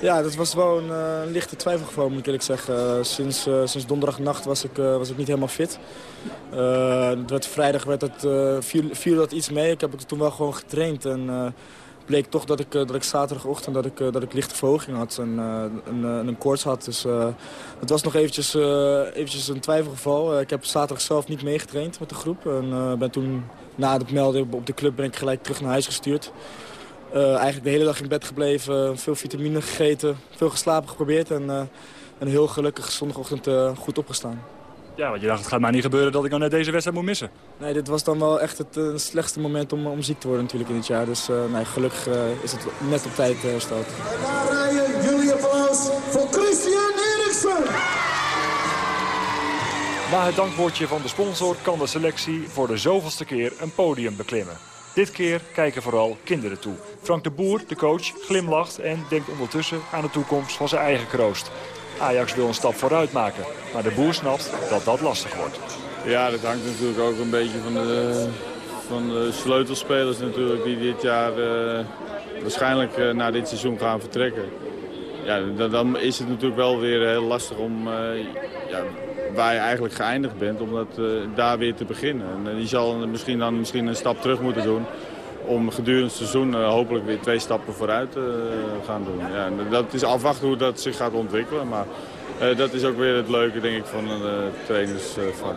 Ja, dat was wel een uh, lichte twijfelgeval, moet ik eerlijk zeggen. Uh, sinds, uh, sinds donderdagnacht was ik, was ik niet helemaal fit. werd, vrijdag werd het, viel, viel dat iets mee. Ik heb het toen wel gewoon getraind. En, bleek toch dat ik, dat ik zaterdagochtend dat ik, dat ik lichte verhoging had en een, een koorts had. Dus het was nog eventjes, eventjes een twijfelgeval. ik heb zaterdag zelf niet meegetraind met de groep. En ben toen na het melden op de club ben ik gelijk terug naar huis gestuurd. Uh, eigenlijk de hele dag in bed gebleven, veel vitamine gegeten, veel geslapen geprobeerd en, uh, en heel gelukkig zondagochtend uh, goed opgestaan. Ja, want je dacht het gaat maar niet gebeuren dat ik nou net deze wedstrijd moet missen. Nee, dit was dan wel echt het slechtste moment om, om ziek te worden natuurlijk in dit jaar. Dus nee, gelukkig is het net op tijd hersteld. En daar rijden jullie applaus voor Christian Eriksen. Na het dankwoordje van de sponsor kan de selectie voor de zoveelste keer een podium beklimmen. Dit keer kijken vooral kinderen toe. Frank de Boer, de coach, glimlacht en denkt ondertussen aan de toekomst van zijn eigen kroost. Ajax wil een stap vooruit maken, maar de Boer snapt dat dat lastig wordt. Ja, dat hangt natuurlijk ook een beetje van de, van de sleutelspelers natuurlijk die dit jaar uh, waarschijnlijk uh, na dit seizoen gaan vertrekken. Ja, dan, is het natuurlijk wel weer heel lastig om uh, ja, waar je eigenlijk geëindigd bent, om dat, uh, daar weer te beginnen. En die zal misschien dan misschien een stap terug moeten doen om gedurende het seizoen uh, hopelijk weer twee stappen vooruit te gaan doen. Ja, dat is afwachten hoe dat zich gaat ontwikkelen, maar dat is ook weer het leuke denk ik van een trainersvak.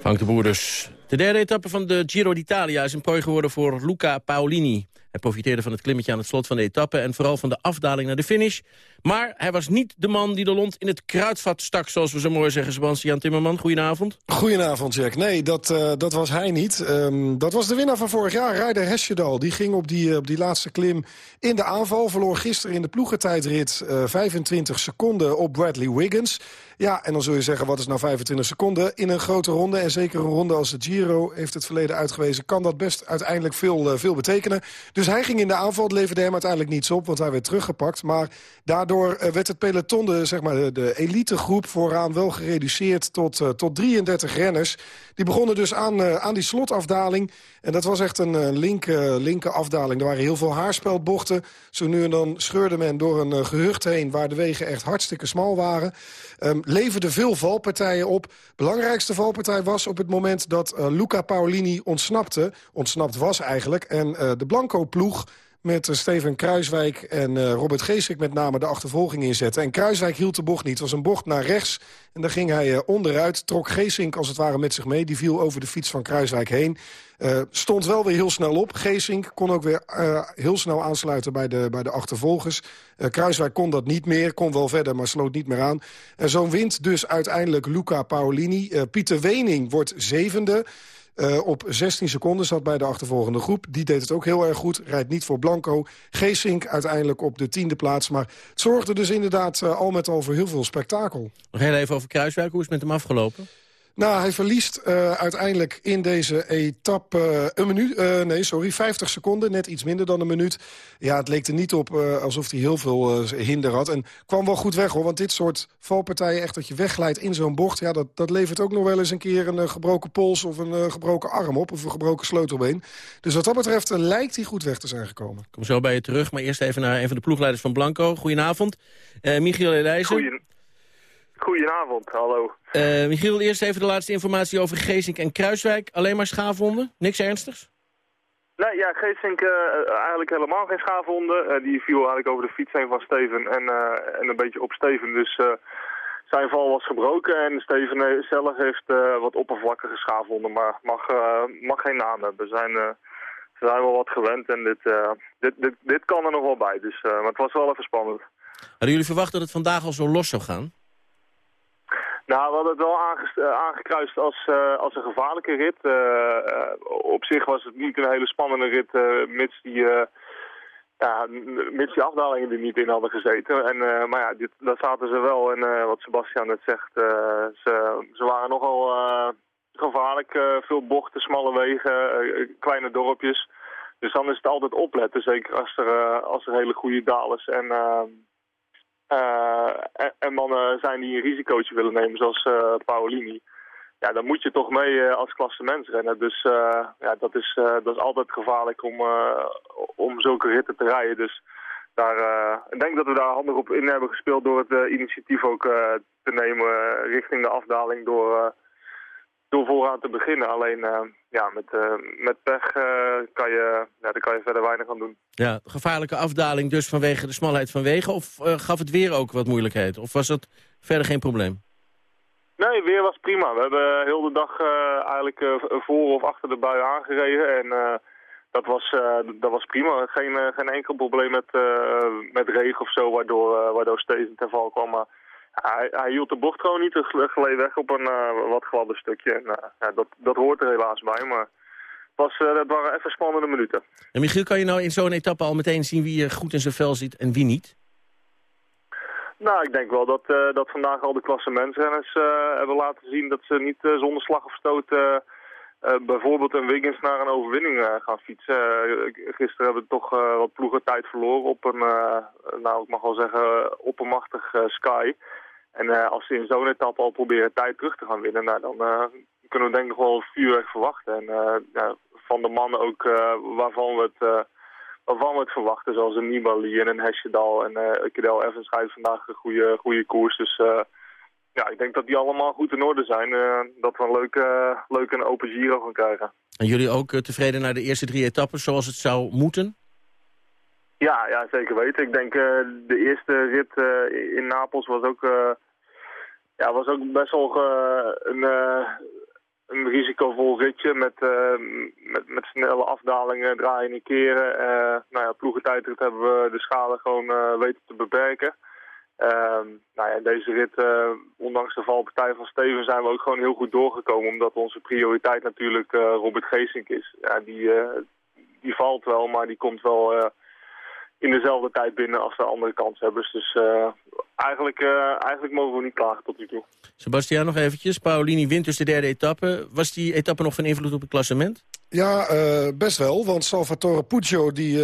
Frank de Boer dus. De derde etappe van de Giro d'Italia is een prooi geworden voor Luca Paolini. Hij profiteerde van het klimmetje aan het slot van de etappe... en vooral van de afdaling naar de finish. Maar hij was niet de man die de lont in het kruidvat stak... zoals we zo mooi zeggen, Sebastian Timmerman. Goedenavond. Goedenavond, Jack. Nee, dat, uh, dat was hij niet. Um, dat was de winnaar van vorig jaar, Ryder Hesjedal. Die ging op die, op die laatste klim in de aanval. Verloor gisteren in de ploegentijdrit uh, 25 seconden op Bradley Wiggins... Ja, en dan zul je zeggen, wat is nou 25 seconden? In een grote ronde, en zeker een ronde als de Giro... heeft het verleden uitgewezen, kan dat best uiteindelijk veel, veel betekenen. Dus hij ging in de aanval, het leverde hem uiteindelijk niets op... want hij werd teruggepakt. Maar daardoor uh, werd het peloton, de, zeg maar, de, elitegroep vooraan... wel gereduceerd tot, uh, tot 33 renners. Die begonnen dus aan, aan die slotafdaling... En dat was echt een uh, linker, afdaling. Er waren heel veel haarspeldbochten. Zo nu en dan scheurde men door een gehucht heen... waar de wegen echt hartstikke smal waren. Um, leverde veel valpartijen op. Belangrijkste valpartij was op het moment dat Luca Paolini ontsnapte. Ontsnapt was eigenlijk. En de Blanco-ploeg met eh, Steven Kruiswijk en eh, Robert Geesink met name de achtervolging inzetten. En Kruiswijk hield de bocht niet. Het was een bocht naar rechts en daar ging hij uh, onderuit. Trok Geesink als het ware met zich mee. Die viel over de fiets van Kruiswijk heen. stond wel weer heel snel op. Geesink kon ook weer heel snel aansluiten bij de, bij de achtervolgers. Kruiswijk kon dat niet meer, kon wel verder, maar sloot niet meer aan. En zo wint dus uiteindelijk Luca Paolini. Pieter Wening wordt zevende. Uh, op 16 seconden zat bij de achtervolgende groep. Die deed het ook heel erg goed. Rijdt niet voor Blanco. Geesink uiteindelijk op de tiende plaats. Maar het zorgde dus inderdaad uh, al met al voor heel veel spektakel. Nog heel even over Kruiswijk. Hoe is het met hem afgelopen? Nou, hij verliest uh, uiteindelijk in deze etappe uh, een minuut. Uh, nee, sorry, 50 seconden, net iets minder dan een minuut. Ja, het leek er niet op alsof hij heel veel hinder had. En kwam wel goed weg, hoor. Want dit soort valpartijen, echt dat je wegglijdt in zo'n bocht... ja, dat, dat levert ook nog wel eens een keer een gebroken pols... of een gebroken arm op, of een gebroken sleutelbeen. Dus wat dat betreft lijkt hij goed weg te zijn gekomen. Ik kom zo bij je terug, maar eerst even naar een van de ploegleiders van Blanco. Goedenavond. Michiel Elijzen. Goedenavond, hallo. Uh, Michiel, eerst even de laatste informatie over Geesink en Kruiswijk. Alleen maar schaafwonden? Niks ernstigs? Nee, ja, Geesink uh, eigenlijk helemaal geen schaafwonden. Uh, die viel eigenlijk over de fiets heen van Steven en, en een beetje op Steven. Dus zijn val was gebroken en Steven zelf heeft wat oppervlakkige schaafwonden, maar mag, mag geen naam hebben. Zijn, ze zijn wel wat gewend en dit, dit, dit, dit kan er nog wel bij. Dus, maar het was wel even spannend. Hadden jullie verwacht dat het vandaag al zo los zou gaan? Nou, we hadden het wel uh, aangekruist als, uh, als een gevaarlijke rit. Uh, op zich was het niet een hele spannende rit, mits, die, ja, mits die afdalingen er niet in hadden gezeten. En, maar ja, dit, daar zaten ze wel. En wat Sebastian net zegt, ze, ze waren nogal gevaarlijk. veel bochten, smalle wegen, kleine dorpjes. Dus dan is het altijd opletten, zeker als er, als er hele goede dalers en uh, en, mannen zijn die een risicootje willen nemen, zoals uh, Paolini. Ja, dan moet je toch mee uh, als klassementsrenner. Dus ja, dat, is, dat is altijd gevaarlijk om, om zulke ritten te rijden. Dus daar, ik denk dat we daar handig op in hebben gespeeld door het initiatief ook te nemen richting de afdaling door door vooraan te beginnen. Alleen uh, ja, met, uh, met pech uh, kan, je, ja, daar kan je verder weinig aan doen. Ja, gevaarlijke afdaling dus vanwege de smalheid van wegen? Of gaf het weer ook wat moeilijkheid? Of was dat verder geen probleem? Nee, weer was prima. We hebben heel de dag eigenlijk voor of achter de bui aangereden. En dat, was, dat was prima. Geen, geen enkel probleem met, met regen of zo, waardoor, waardoor Steven ten val kwam. Maar hij, hij, hield de bocht gewoon niet, gleed weg op een uh, wat gladder stukje. En, uh, ja, dat, dat hoort er helaas bij, maar het, was, uh, het waren even spannende minuten. En Michiel, kan je nou in zo'n etappe al meteen zien wie er goed in zijn vel zit en wie niet? Nou, ik denk wel dat, dat vandaag al de klassementsrenners hebben laten zien dat ze niet zonder slag of stoot... bijvoorbeeld een Wiggins naar een overwinning gaan fietsen. gisteren hebben we toch wat ploegen tijd verloren op een, nou ik mag wel zeggen, oppermachtig Sky. En uh, als ze in zo'n etappe al proberen tijd terug te gaan winnen, nou, dan uh, kunnen we denk ik wel vuurwerk verwachten. En uh, ja, van de mannen ook waarvan, we het, waarvan we het verwachten, zoals een Nibali en een Hesjedal en uh, Cadel Evans rijdt vandaag een goede, goede koers. Dus ja, ik denk dat die allemaal goed in orde zijn. dat we een leuke, leuke en open Giro gaan krijgen. En jullie ook tevreden naar de eerste drie etappes zoals het zou moeten? Ja, ja, zeker weten. Ik denk uh, de eerste rit uh, in Napels was ook, uh, ja, was ook best wel een, een risicovol ritje met, met, met snelle afdalingen, draaien en keren. nou ja, ploegentijdrit hebben we de schade gewoon weten te beperken. Ehm, nou ja, deze rit, ondanks de valpartij van Steven, zijn we ook gewoon heel goed doorgekomen. Omdat onze prioriteit natuurlijk Robert Geesink is. Ja, die, die valt wel, maar die komt wel in dezelfde tijd binnen als de andere kanshebbers. Dus uh, eigenlijk, uh, eigenlijk mogen we niet klagen tot nu toe. Sebastian, nog eventjes. Paulini wint dus de derde etappe. Was die etappe nog van invloed op het klassement? Ja, uh, best wel. Want Salvatore Puccio, die uh,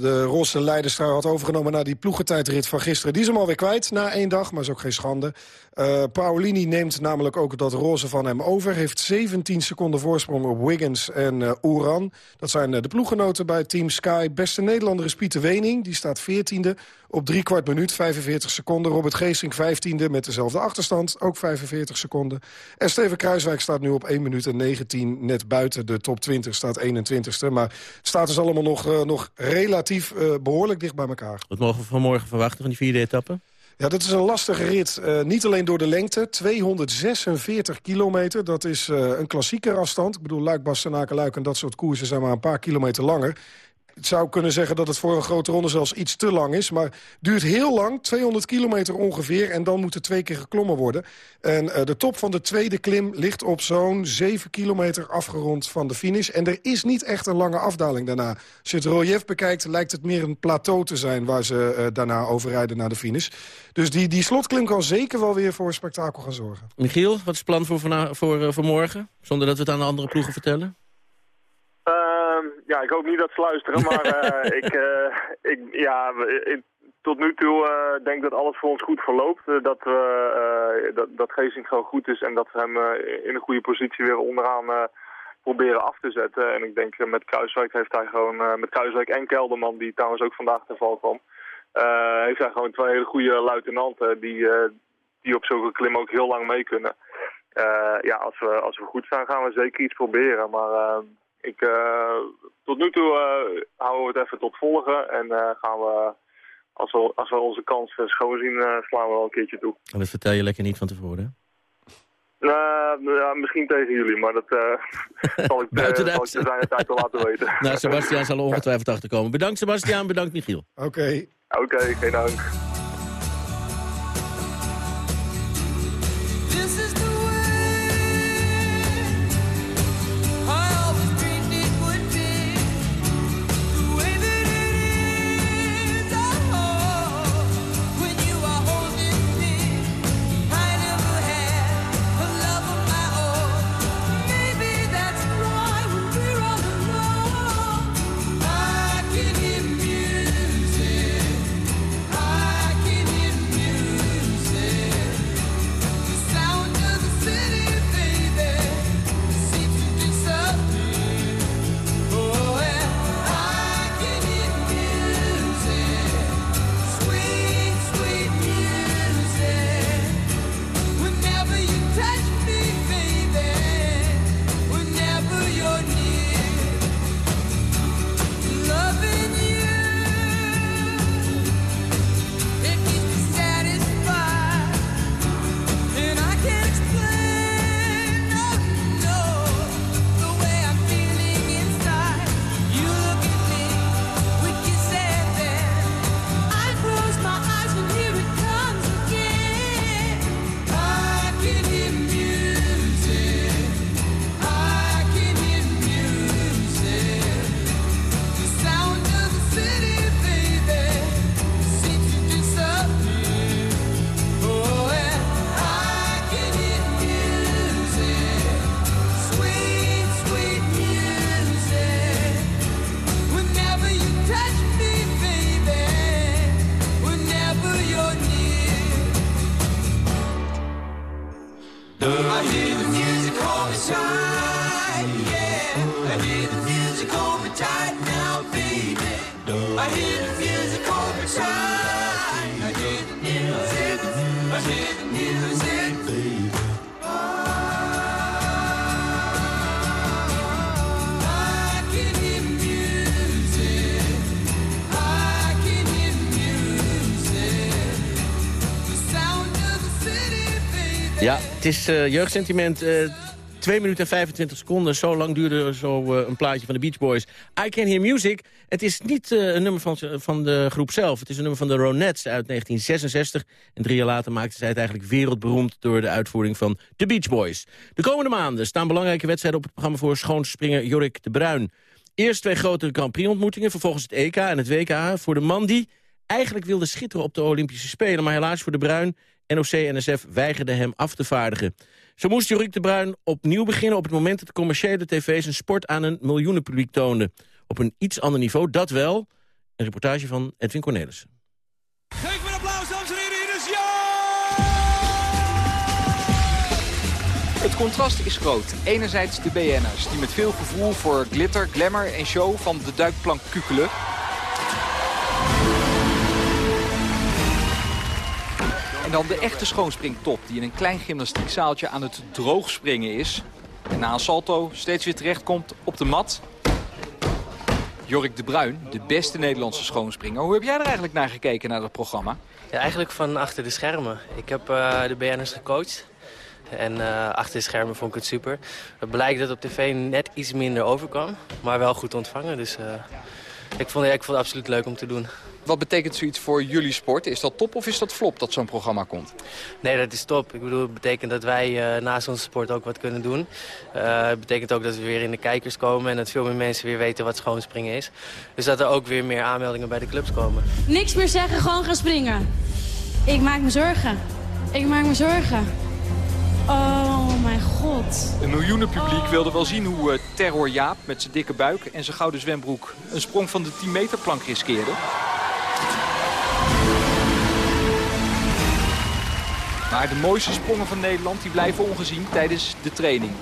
de roze leiderstrui had overgenomen... na die ploegentijdrit van gisteren, die is hem alweer kwijt na één dag. Maar is ook geen schande. Uh, Paolini neemt namelijk ook dat roze van hem over. Heeft 17 seconden voorsprong op Wiggins en Oeran. Dat zijn de ploeggenoten bij Team Sky. Beste Nederlander is Pieter Wening, die staat 14e. Op drie kwart minuut, 45 seconden. Robert Geesink 15e met dezelfde achterstand, ook 45 seconden. En Steven Kruiswijk staat nu op 1 minuut en 19, net buiten de top 20, staat 21ste. Maar het staat dus allemaal nog, uh, nog relatief uh, behoorlijk dicht bij elkaar. Wat mogen we vanmorgen verwachten van die vierde etappe? Ja, dat is een lastige rit. Uh, niet alleen door de lengte, 246 kilometer. Dat is uh, een klassieker afstand. Ik bedoel, Luik, Bastenaken, Luik en dat soort koersen zijn maar een paar kilometer langer. Zou kunnen zeggen dat het voor een grote ronde zelfs iets te lang is. Maar duurt heel lang, 200 kilometer ongeveer. En dan moet er twee keer geklommen worden. En uh, de top van de tweede klim ligt op zo'n 7 kilometer afgerond van de finish. En er is niet echt een lange afdaling daarna. Als je het relief bekijkt, lijkt het meer een plateau te zijn... waar ze uh, daarna overrijden naar de finish. Dus die, die slotklim kan zeker wel weer voor spektakel gaan zorgen. Michiel, wat is het plan voor, voor, uh, voor morgen? Zonder dat we het aan de andere ploegen vertellen? Ja, ik hoop niet dat ze luisteren, maar uh, ik, uh, ik, ja, ik, tot nu toe uh, denk dat alles voor ons goed verloopt. dat, we, dat, dat Geesink gewoon goed is en dat we hem in een goede positie weer onderaan proberen af te zetten. En ik denk met Kruiswijk heeft hij gewoon, met Kruiswijk en Kelderman, die trouwens ook vandaag te val kwam, heeft hij gewoon twee hele goede luitenanten die, die op zulke klimmen ook heel lang mee kunnen. ja, als we, als we goed staan gaan we zeker iets proberen, maar ik, uh, tot nu toe uh, houden we het even tot volgen en uh, gaan we, als we, als we onze kans schoon zien, slaan we wel een keertje toe. En dat vertel je lekker niet van tevoren, nou, ja, misschien tegen jullie, maar dat zal ik, Buiten zal ik de tijd wel laten weten. nou, Sebastian zal er ongetwijfeld achterkomen. Bedankt Sebastian, bedankt Michiel. Oké. Okay. Oké, okay, geen dank. Ja, het is uh, jeugdsentiment. Uh, 2 minuten en 25 seconden. Zo lang duurde zo uh, een plaatje van de Beach Boys. I Can Hear Music. Het is niet een nummer van, van de groep zelf. Het is een nummer van de Ronettes uit 1966. En drie jaar later maakte zij het eigenlijk wereldberoemd... door de uitvoering van de Beach Boys. De komende maanden staan belangrijke wedstrijden op het programma... voor schoonspringer Jorik de Bruin. Eerst twee grote Grand Prix ontmoetingen. Vervolgens het EK en het WK voor de man die eigenlijk wilde schitteren op de Olympische Spelen. Maar helaas voor de Bruin NOC-NSF weigerde hem af te vaardigen. Zo moest Jorik de Bruin opnieuw beginnen op het moment dat de commerciële tv zijn sport aan een miljoenenpubliek toonde. Op een iets ander niveau, dat wel. Een reportage van Edwin Cornelissen. Geef een applaus, dames en heren, hier is ja! Het contrast is groot. Enerzijds de BN'ers, die met veel gevoel voor glitter, glamour en show van de duikplank kukelen. En dan de echte schoonspringtop die in een klein gymnastiekzaaltje aan het droogspringen is. En na een salto steeds weer terechtkomt op de mat. Jorik de Bruin, de beste Nederlandse schoonspringer. Hoe heb jij er eigenlijk naar gekeken naar dat programma? Ja, eigenlijk van achter de schermen. Ik heb uh, de BN'ers gecoacht. En uh, achter de schermen vond ik het super. Het blijkt dat op tv net iets minder overkwam. Maar wel goed ontvangen. Dus uh, ik, vond, ja, ik vond het absoluut leuk om te doen. Wat betekent zoiets voor jullie sport? Is dat top of is dat flop dat zo'n programma komt? Nee, dat is top. Ik bedoel, het betekent dat wij uh, naast onze sport ook wat kunnen doen. Uh, het betekent ook dat we weer in de kijkers komen... en dat veel meer mensen weer weten wat schoonspringen is. Dus dat er ook weer meer aanmeldingen bij de clubs komen. Niks meer zeggen, gewoon gaan springen. Ik maak me zorgen. Ik maak me zorgen. Oh mijn god. Een miljoenen publiek wilde wel zien hoe uh, Terror Jaap met zijn dikke buik en zijn gouden zwembroek een sprong van de 10 meter plank riskeerde. Maar de mooiste sprongen van Nederland die blijven ongezien tijdens de training.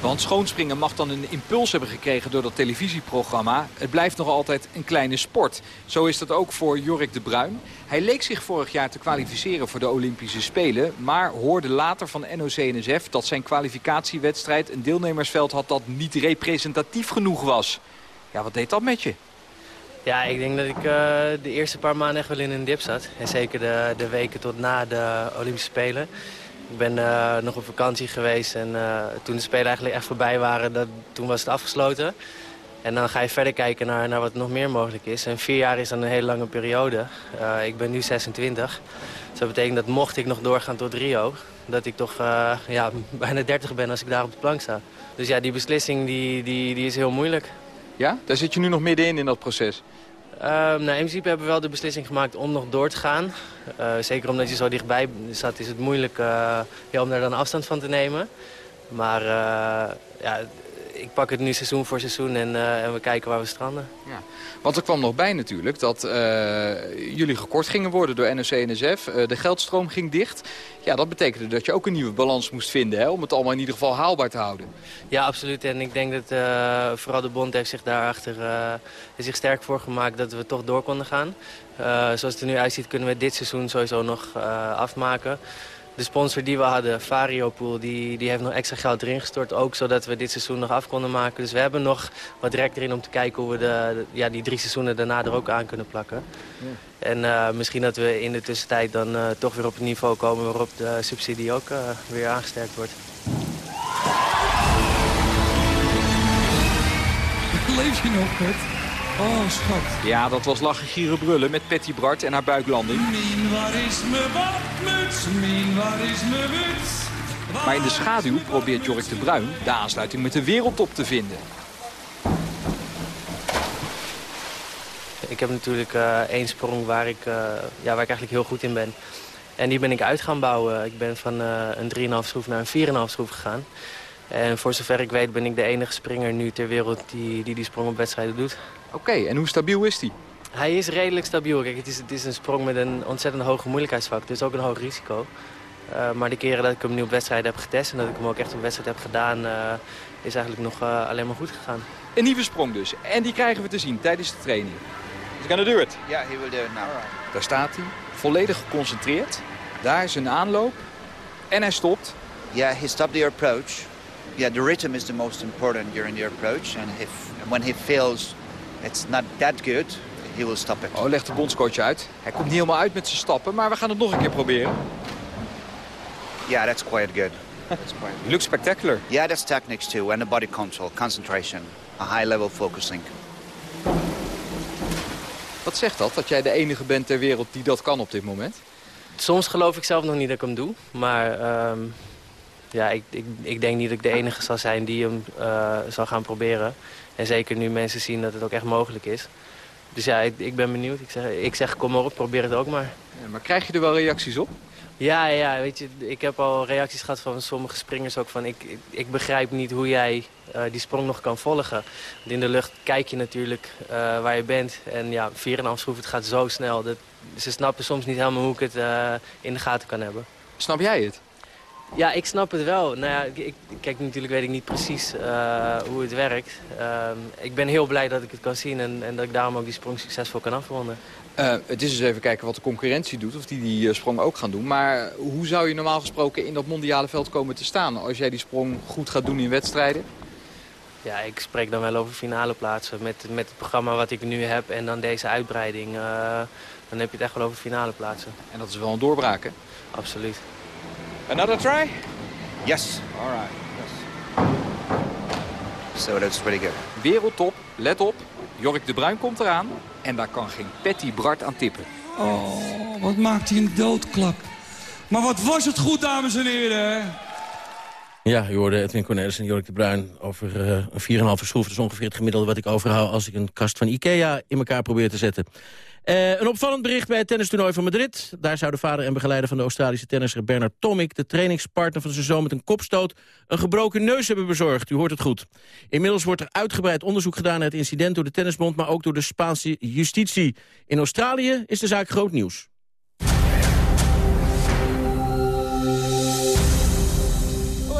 Want schoonspringen mag dan een impuls hebben gekregen door dat televisieprogramma. Het blijft nog altijd een kleine sport. Zo is dat ook voor Jorik de Bruin. Hij leek zich vorig jaar te kwalificeren voor de Olympische Spelen... maar hoorde later van NOC-NSF dat zijn kwalificatiewedstrijd... een deelnemersveld had dat niet representatief genoeg was. Ja, wat deed dat met je? Ja, ik denk dat ik uh, de eerste paar maanden echt wel in een dip zat. En zeker de, de weken tot na de Olympische Spelen. Ik ben uh, nog op vakantie geweest en uh, toen de Spelen eigenlijk echt voorbij waren, dat, toen was het afgesloten. En dan ga je verder kijken naar, naar wat nog meer mogelijk is. En vier jaar is dan een hele lange periode. Ik ben nu 26. Dus dat betekent dat mocht ik nog doorgaan tot Rio... dat ik toch ja, bijna 30 ben als ik daar op de plank sta. Dus ja, die beslissing die, die, die is heel moeilijk. Ja? Daar zit je nu nog middenin in dat proces? Uh, nou, in principe hebben we wel de beslissing gemaakt om nog door te gaan. Uh, zeker omdat je zo dichtbij zat is het moeilijk uh, ja, om daar dan afstand van te nemen. Maar ja, ik pak het nu seizoen voor seizoen en, en we kijken waar we stranden. Ja. Want er kwam nog bij natuurlijk dat jullie gekort gingen worden door NOC-NSF. de geldstroom ging dicht. Ja, dat betekende dat je ook een nieuwe balans moest vinden hè, om het allemaal in ieder geval haalbaar te houden. Ja, absoluut. En ik denk dat uh, vooral de bond heeft zich daarachter zich sterk voor gemaakt dat we toch door konden gaan. Zoals het er nu uitziet kunnen we dit seizoen sowieso nog afmaken. De sponsor die we hadden, Variopool, die, die heeft nog extra geld erin gestort. Ook zodat we dit seizoen nog af konden maken. Dus we hebben nog wat direct erin om te kijken hoe we de, de ja, die drie seizoenen daarna er ook aan kunnen plakken. Ja. En uh, misschien dat we in de tussentijd dan uh, toch weer op het niveau komen waarop de subsidie ook uh, weer aangesterkt wordt. Leef je nog, Pet? Oh, schat. Ja, dat was lachen, gieren, brullen met Patty Bart en haar buiklanding. Min, waar is mijn badmuts? Min, waar is mijn muts? Maar in de schaduw probeert Jorik de Bruin de aansluiting met de wereldtop te vinden. Ik heb natuurlijk uh, één sprong waar ik, uh, ja, waar ik eigenlijk heel goed in ben. En die ben ik uit gaan bouwen. Ik ben van uh, een 3,5 schroef naar een 4,5 schroef gegaan. En voor zover ik weet ben ik de enige springer nu ter wereld die die, die sprong op wedstrijden doet. Oké, okay, en hoe stabiel is die? Hij is redelijk stabiel. Kijk, het is, het is een sprong met een ontzettend hoge moeilijkheidsfactor. Dus ook een hoog risico. Uh, maar de keren dat ik hem nu op wedstrijden heb getest en dat ik hem ook echt op wedstrijd heb gedaan, uh, is eigenlijk nog uh, alleen maar goed gegaan. Een nieuwe sprong dus. En die krijgen we te zien tijdens de training. Is gonna do it? Ja, yeah, he will do it now. Daar staat hij, volledig geconcentreerd. Daar is een aanloop. En hij stopt. Ja, yeah, he stopped the approach. Yeah, the rhythm is the most important during the approach. And if, when he feels it's not that good, he will stop it. Oh, legt de bondscoach uit. Hij komt niet helemaal uit met zijn stappen, maar we gaan het nog een keer proberen. Yeah, that's quite good. That's quite good. looks spectacular. Yeah, that's techniques too, and the body control, concentration, a high level focusing. Wat zegt dat, dat jij de enige bent ter wereld die dat kan op dit moment? Soms geloof ik zelf nog niet dat ik hem doe, maar um, ja, ik, ik, ik, denk niet dat ik de enige zal zijn die hem uh, zal gaan proberen. En zeker nu mensen zien dat het ook echt mogelijk is. Dus ja, ik, ik ben benieuwd. Ik zeg, ik zeg, kom maar op, probeer het ook maar. Ja, maar krijg je er wel reacties op? Ja, ja, weet je, ik heb al reacties gehad van sommige springers ook van... ik, ik begrijp niet hoe jij uh, die sprong nog kan volgen. Want in de lucht kijk je natuurlijk uh, waar je bent. En ja, 4,5 schroef, het gaat zo snel. Dat, ze snappen soms niet helemaal hoe ik het uh, in de gaten kan hebben. Snap jij het? Ja, ik snap het wel. Nou ja, ik, kijk, natuurlijk weet ik niet precies uh, hoe het werkt. Uh, ik ben heel blij dat ik het kan zien en, en, dat ik daarom ook die sprong succesvol kan afronden. Uh, het is dus even kijken wat de concurrentie doet, of die die sprong ook gaan doen. Maar hoe zou je normaal gesproken in dat mondiale veld komen te staan... als jij die sprong goed gaat doen in wedstrijden? Ja, ik spreek dan wel over finale plaatsen. Met, met het programma wat ik nu heb en dan deze uitbreiding... Dan heb je het echt wel over finale plaatsen. En dat is wel een doorbraak, hè? Absoluut. Another try? Yes. All right. Yes. So that's pretty good. Wereldtop, let op. Jork de Bruin komt eraan. En daar kan geen Patty Bart aan tippen. Oh, wat maakt hij een doodklap. Maar wat was het goed, dames en heren. Ja, u hoorde Edwin Cornelis en Jork de Bruin over uh, een 4,5 schroef. Dat is ongeveer het gemiddelde wat ik overhoud als ik een kast van Ikea in elkaar probeer te zetten. Uh, een opvallend bericht bij het tennistoernooi van Madrid. Daar zou de vader en begeleider van de Australische tennisser Bernard Tomic... de trainingspartner van zijn zoon met een kopstoot... een gebroken neus hebben bezorgd. U hoort het goed. Inmiddels wordt er uitgebreid onderzoek gedaan naar het incident... door de Tennisbond, maar ook door de Spaanse justitie. In Australië is de zaak groot nieuws.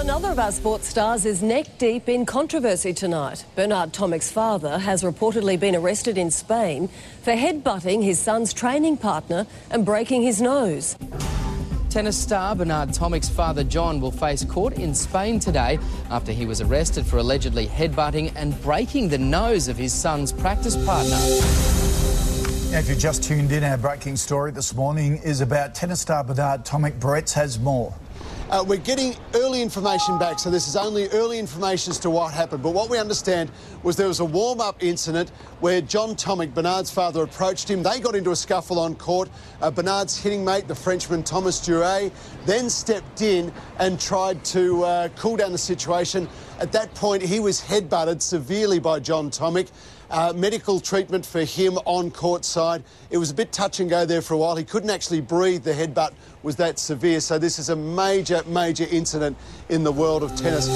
Another of our sports stars is neck deep in controversy tonight. Bernard Tomic's father has reportedly been arrested in Spain for headbutting his son's training partner and breaking his nose. Tennis star Bernard Tomic's father John will face court in Spain today after he was arrested for allegedly headbutting and breaking the nose of his son's practice partner. If you just tuned in, our breaking story this morning is about tennis star Bernard Tomic. Brett has more. Uh, we're getting early information back, so this is only early information as to what happened. But what we understand was there was a warm up incident where John Tomic, Bernard's father, approached him. They got into a scuffle on court. Uh, Bernard's hitting mate, the Frenchman Thomas Duret, then stepped in and tried to uh, cool down the situation. At that point, he was headbutted severely by John Tomic. Uh, medical treatment for him on court side. It was a bit touch and go there for a while. He couldn't actually breathe. The headbutt was that severe. So this is a major, major incident in the world of tennis.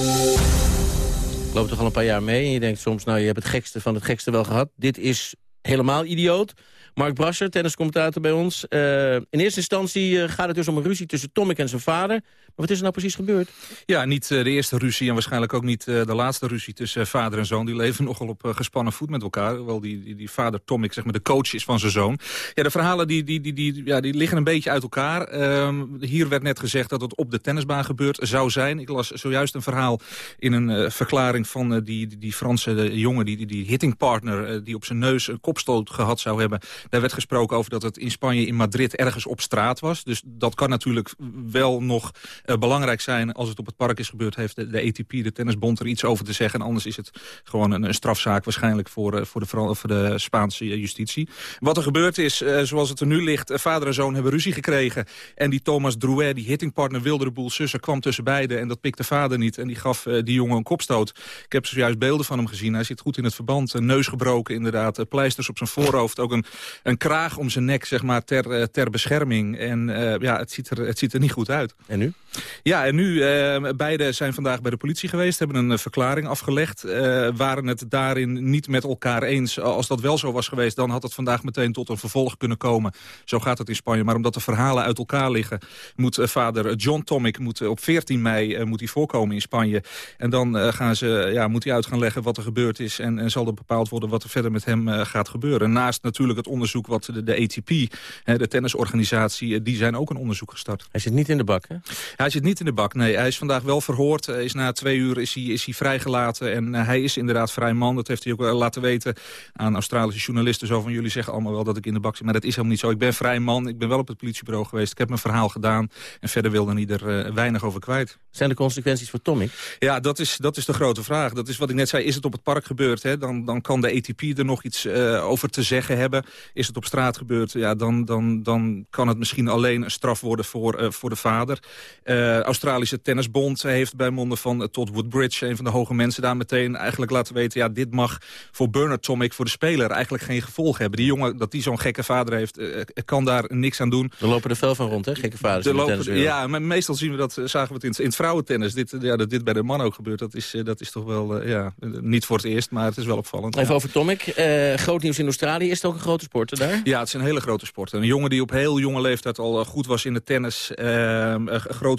Ik loop toch al een paar jaar mee en je denkt soms... nou, je hebt het gekste van het gekste wel gehad. Dit is helemaal idioot. Mark Brasser, tenniscommentator bij ons. Uh, in eerste instantie uh, gaat het dus om een ruzie tussen Tomic en zijn vader. Wat is er nou precies gebeurd? Ja, niet uh, de eerste ruzie en waarschijnlijk ook niet de laatste ruzie tussen vader en zoon. Die leven nogal op gespannen voet met elkaar. Hoewel die, die, die, vader Tomic zeg maar de coach is van zijn zoon. Ja, de verhalen die, die, die, die, ja, die liggen een beetje uit elkaar. Ehm, hier werd net gezegd dat het op de tennisbaan gebeurd zou zijn. Ik las zojuist een verhaal in een verklaring van die, die, die Franse jongen... die, die, die hittingpartner die op zijn neus een kopstoot gehad zou hebben. Daar werd gesproken over dat het in Spanje, in Madrid, ergens op straat was. Dus dat kan natuurlijk wel nog uh, belangrijk zijn. Als het op het park is gebeurd, heeft de, de ATP, de tennisbond, er iets over te zeggen. En anders is het gewoon een, strafzaak waarschijnlijk voor, uh, voor, de, voor de Spaanse justitie. Wat er gebeurd is, zoals het er nu ligt, vader en zoon hebben ruzie gekregen. En die Thomas Drouet, die hittingpartner, wilde de boel sussen, kwam tussen beiden. En dat pikte vader niet. En die gaf die jongen een kopstoot. Ik heb zojuist beelden van hem gezien. Hij zit goed in het verband. Een neus gebroken inderdaad. pleisters op zijn voorhoofd. Ook een, een kraag om zijn nek zeg maar, ter, ter bescherming. En ja, het ziet, er, het ziet er niet goed uit. En nu? Ja, en nu, uh, beide zijn vandaag bij de politie geweest, hebben een verklaring afgelegd. waren het daarin niet met elkaar eens. Als dat wel zo was geweest, dan had het vandaag meteen tot een vervolg kunnen komen. Zo gaat het in Spanje. Maar omdat de verhalen uit elkaar liggen, moet vader John Tomic moet, op 14 mei moet hij voorkomen in Spanje. En dan gaan ze, ja, moet hij uit gaan leggen wat er gebeurd is. En, en zal er bepaald worden wat er verder met hem gaat gebeuren. Naast natuurlijk het onderzoek wat de, de ATP, de tennisorganisatie, die zijn ook een onderzoek gestart. Hij zit niet in de bak, hè? Hij zit niet in de bak, nee. Hij is vandaag wel verhoord. Is na twee uur is hij, is hij vrijgelaten. En uh, hij is inderdaad vrij man. Dat heeft hij ook laten weten aan Australische journalisten. Zo van, jullie zeggen allemaal wel dat ik in de bak zit. Maar dat is helemaal niet zo. Ik ben vrij man. Ik ben wel op het politiebureau geweest. Ik heb mijn verhaal gedaan. En verder wilde hij er uh, weinig over kwijt. Zijn er consequenties voor Tomic? Ja, dat is, dat is de grote vraag. Dat is wat ik net zei. Is het op het park gebeurd? Hè? Dan, dan kan de ATP er nog iets uh, over te zeggen hebben. Is het op straat gebeurd? Ja, dan, dan, dan kan het misschien alleen een straf worden voor, uh, voor de vader. Uh, Australische Tennisbond heeft bij monden van uh, Todd Woodbridge... een van de hoge mensen daar meteen eigenlijk laten weten... ja, dit mag voor Bernard Tomic, voor de speler, eigenlijk geen gevolg hebben. Die jongen, dat die zo'n gekke vader heeft, kan daar niks aan doen. Er lopen er veel van rond, hè, gekke vaders de lopen, Ja, maar meestal zien we dat, zagen we het in, in het vrouwentennis. Dit, ja, dat dit bij de man ook gebeurt, dat is, dat is toch wel... ja, niet voor het eerst, maar het is wel opvallend. Even over Tomic. groot nieuws in Australië. Is het ook een grote sport? sporten daar? Ja, het is een hele grote sport. Een jongen die op heel jonge leeftijd al goed was in de tennis. Uh,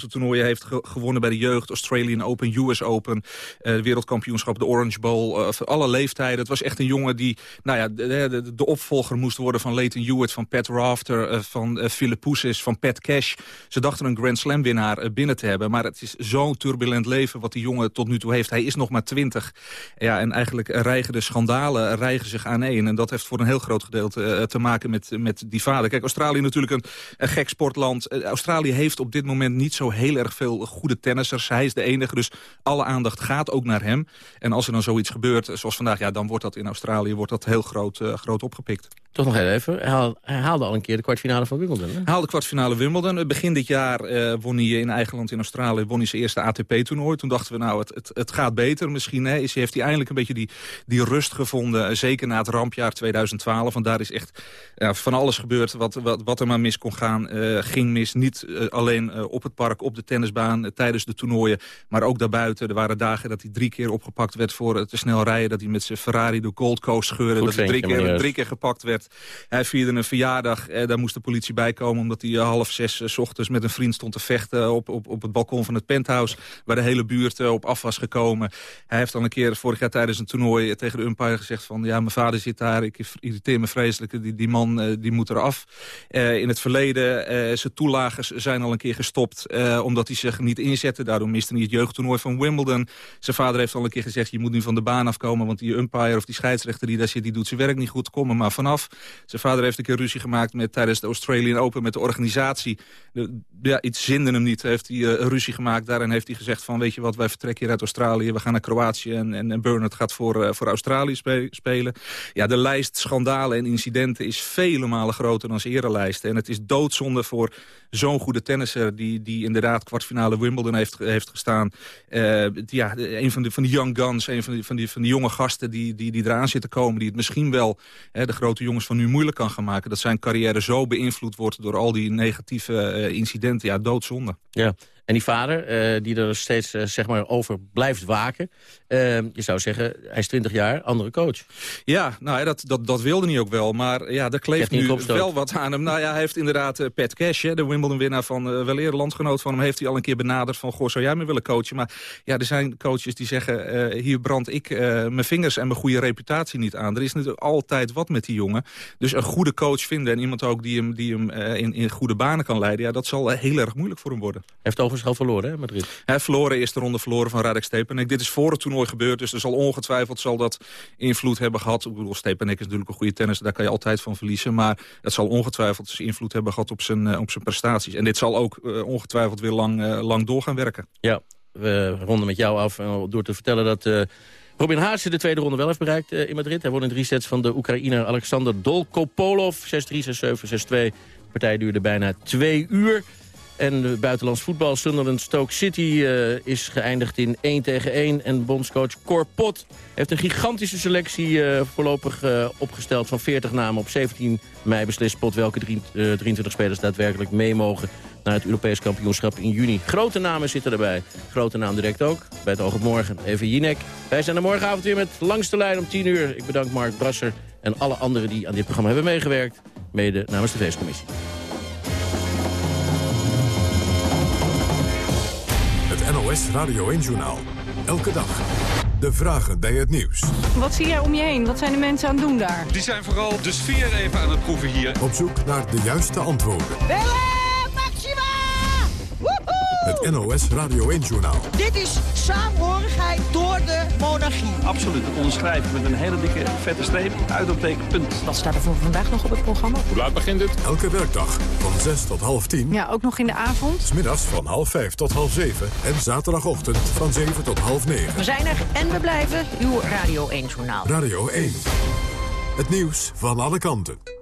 grote toernooien heeft gewonnen bij de jeugd. Australian Open, US Open. wereldkampioenschap, de Orange Bowl. alle leeftijden. Het was echt een jongen die nou ja, de, de, opvolger moest worden van Leighton Hewitt, van Pat Rafter, van uh, Philippoussis, van Pat Cash. Ze dachten een Grand Slam winnaar binnen te hebben. Maar het is zo'n turbulent leven wat die jongen tot nu toe heeft. Hij is nog maar twintig. Ja, en eigenlijk rijgen de schandalen rijgen zich aan één. En dat heeft voor een heel groot gedeelte te maken met, met die vader. Kijk, Australië natuurlijk een, een gek sportland. Australië heeft op dit moment niet zo heel erg veel goede tennissers. Hij is de enige, dus alle aandacht gaat ook naar hem. En als er dan zoiets gebeurt, zoals vandaag, ja, dan wordt dat in Australië wordt dat heel groot, uh, groot opgepikt. Toch nog heel even. Hij haalde al een keer de kwartfinale van Wimbledon. Hè? Hij haalde de kwartfinale Wimbledon. Begin dit jaar uh, won hij in eigen land in Australië won hij zijn eerste ATP-toernooi. Toen dachten we, nou, het, het, het gaat beter. Misschien hè, is, heeft hij eindelijk een beetje die, die rust gevonden. Zeker na het rampjaar 2012. Want daar is echt ja, van alles gebeurd wat, wat, wat er maar mis kon gaan. Uh, ging mis. Niet uh, alleen op het park, op de tennisbaan, tijdens de toernooien. Maar ook daarbuiten. Er waren dagen dat hij drie keer opgepakt werd voor te snel rijden. Dat hij met zijn Ferrari de Gold Coast scheurde. Goed dat hij drie keer, drie keer gepakt werd. Hij vierde een verjaardag. Eh, daar moest de politie bij komen omdat hij eh, half zes eh, s ochtends met een vriend stond te vechten op, op, op het balkon van het penthouse. Waar de hele buurt eh, op af was gekomen. Hij heeft al een keer vorig jaar tijdens een toernooi eh, tegen de umpire gezegd van ja, mijn vader zit daar, ik irriteer me vreselijk. Die, die man eh, die moet eraf. Eh, in het verleden, eh, zijn toelagers zijn al een keer gestopt eh, omdat hij zich niet inzette. Daardoor miste hij het jeugdtoernooi van Wimbledon. Zijn vader heeft al een keer gezegd, je moet nu van de baan afkomen, want die umpire of die scheidsrechter die daar zit, die doet zijn werk niet goed. Kom er maar vanaf. Zijn vader heeft een keer ruzie gemaakt met, tijdens de Australian Open met de organisatie. De, ja, iets zinde hem niet. Heeft hij uh, ruzie gemaakt. Daarin heeft hij gezegd van, weet je wat, wij vertrekken hier uit Australië. We gaan naar Kroatië en, en, Bernard gaat voor, uh, voor Australië spe spelen. Ja, de lijst schandalen en incidenten is vele malen groter dan zijn erenlijst. En het is doodzonde voor zo'n goede tennisser... die, die inderdaad kwartfinale Wimbledon heeft, heeft gestaan. Uh, ja, een van de, van die young guns, een van die, van die, van die jonge gasten... die, die, die eraan zitten komen, die het misschien wel... Hè, de grote jongens van nu moeilijk kan gaan maken. Dat zijn carrière zo beïnvloed wordt door al die negatieve uh, incidenten. Ja, doodzonde. Ja. En die vader, uh, die er steeds uh, zeg maar over blijft waken. Uh, je zou zeggen, hij is 20 jaar, andere coach. Ja, nou ja, dat, dat, dat wilde hij ook wel. Maar ja, er kleeft nu wel wat aan hem. Nou ja, hij heeft inderdaad Pat Cash, hè, de Wimbledon-winnaar van uh, wel eerder landgenoot van hem... heeft hij al een keer benaderd van, goh, zou jij me willen coachen? Maar ja, er zijn coaches die zeggen, hier brand ik mijn vingers en mijn goede reputatie niet aan. Er is natuurlijk altijd wat met die jongen. Dus een goede coach vinden en iemand ook die hem, die hem in, in goede banen kan leiden... ja, dat zal heel erg moeilijk voor hem worden. Heeft overigens al verloren, hè, Madrid? Hij verloren, eerste ronde verloren van Radek Stepanek. Dit is voor het toernooi gebeurd, dus er zal ongetwijfeld zal dat invloed hebben gehad. Ik bedoel, Stepanek is natuurlijk een goede tennis, daar kan je altijd van verliezen. Maar het zal ongetwijfeld zijn invloed hebben gehad op zijn, uh, op zijn prestaties. En dit zal ook uh, ongetwijfeld weer lang, uh, lang door gaan werken. Ja, we ronden met jou af door te vertellen dat... Robin Haase de tweede ronde wel heeft bereikt in Madrid. Hij won in drie sets van de Oekraïner Alexander Dolkopolov. 6-3, 6-7, 6-2. De partij duurde bijna twee uur. En buitenlands voetbal, Sunderland Stoke City uh, is geëindigd in 1 tegen 1. En bondscoach Cor Pot heeft een gigantische selectie uh, voorlopig uh, opgesteld van 40 namen. Op 17 mei beslist Pot welke drie, 23 spelers daadwerkelijk mee mogen naar het Europees kampioenschap in juni. Grote namen zitten erbij. Grote naam direct ook. Bij het oog op morgen. Even Jinek. Wij zijn er morgenavond weer met Langste Lijn om 10 uur. Ik bedank Mark Brasser en alle anderen die aan dit programma hebben meegewerkt. Mede namens de feestcommissie. NOS Radio 1-journaal. Elke dag. De vragen bij het nieuws. Wat zie jij om je heen? Wat zijn de mensen aan het doen daar? Die zijn vooral de sfeer even aan het proeven hier. Op zoek naar de juiste antwoorden. Woehoe! Het NOS Radio 1-journaal. Dit is saamhorigheid door de monarchie. Absoluut. Dat ik met een hele dikke vette streep. Uitopteken, punt. Wat staat er voor vandaag nog op het programma? Hoe laat begint het? Elke werkdag van 6 tot half 10. Ja, ook nog in de avond. Smiddags van half 5 tot half 7. En zaterdagochtend van 7 tot half 9. We zijn er en we blijven. Uw Radio 1-journaal. Radio 1. Het nieuws van alle kanten.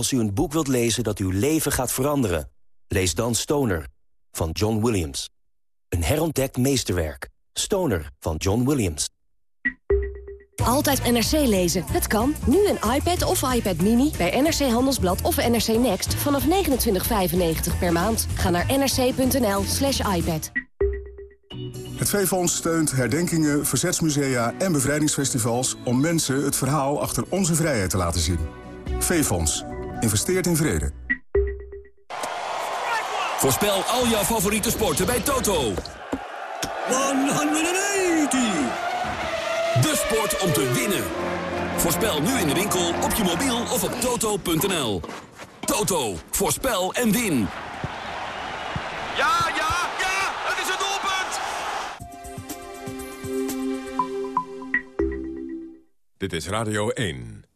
Als u een boek wilt lezen dat uw leven gaat veranderen... lees dan Stoner van John Williams. Een herontdekt meesterwerk. Stoner van John Williams. Altijd NRC lezen. Het kan. Nu een iPad of iPad Mini bij NRC Handelsblad of NRC Next vanaf 29,95 per maand. Ga naar nrc.nl slash iPad. Het V-Fonds steunt herdenkingen, verzetsmusea en bevrijdingsfestivals... om mensen het verhaal achter onze vrijheid te laten zien. V-Fonds. Investeert in vrede. Voorspel al jouw favoriete sporten bij Toto. 180! De sport om te winnen. Voorspel nu in de winkel, op je mobiel of op toto.nl. Toto, voorspel en win. Ja, ja, ja, het is een doelpunt! Dit is Radio 1.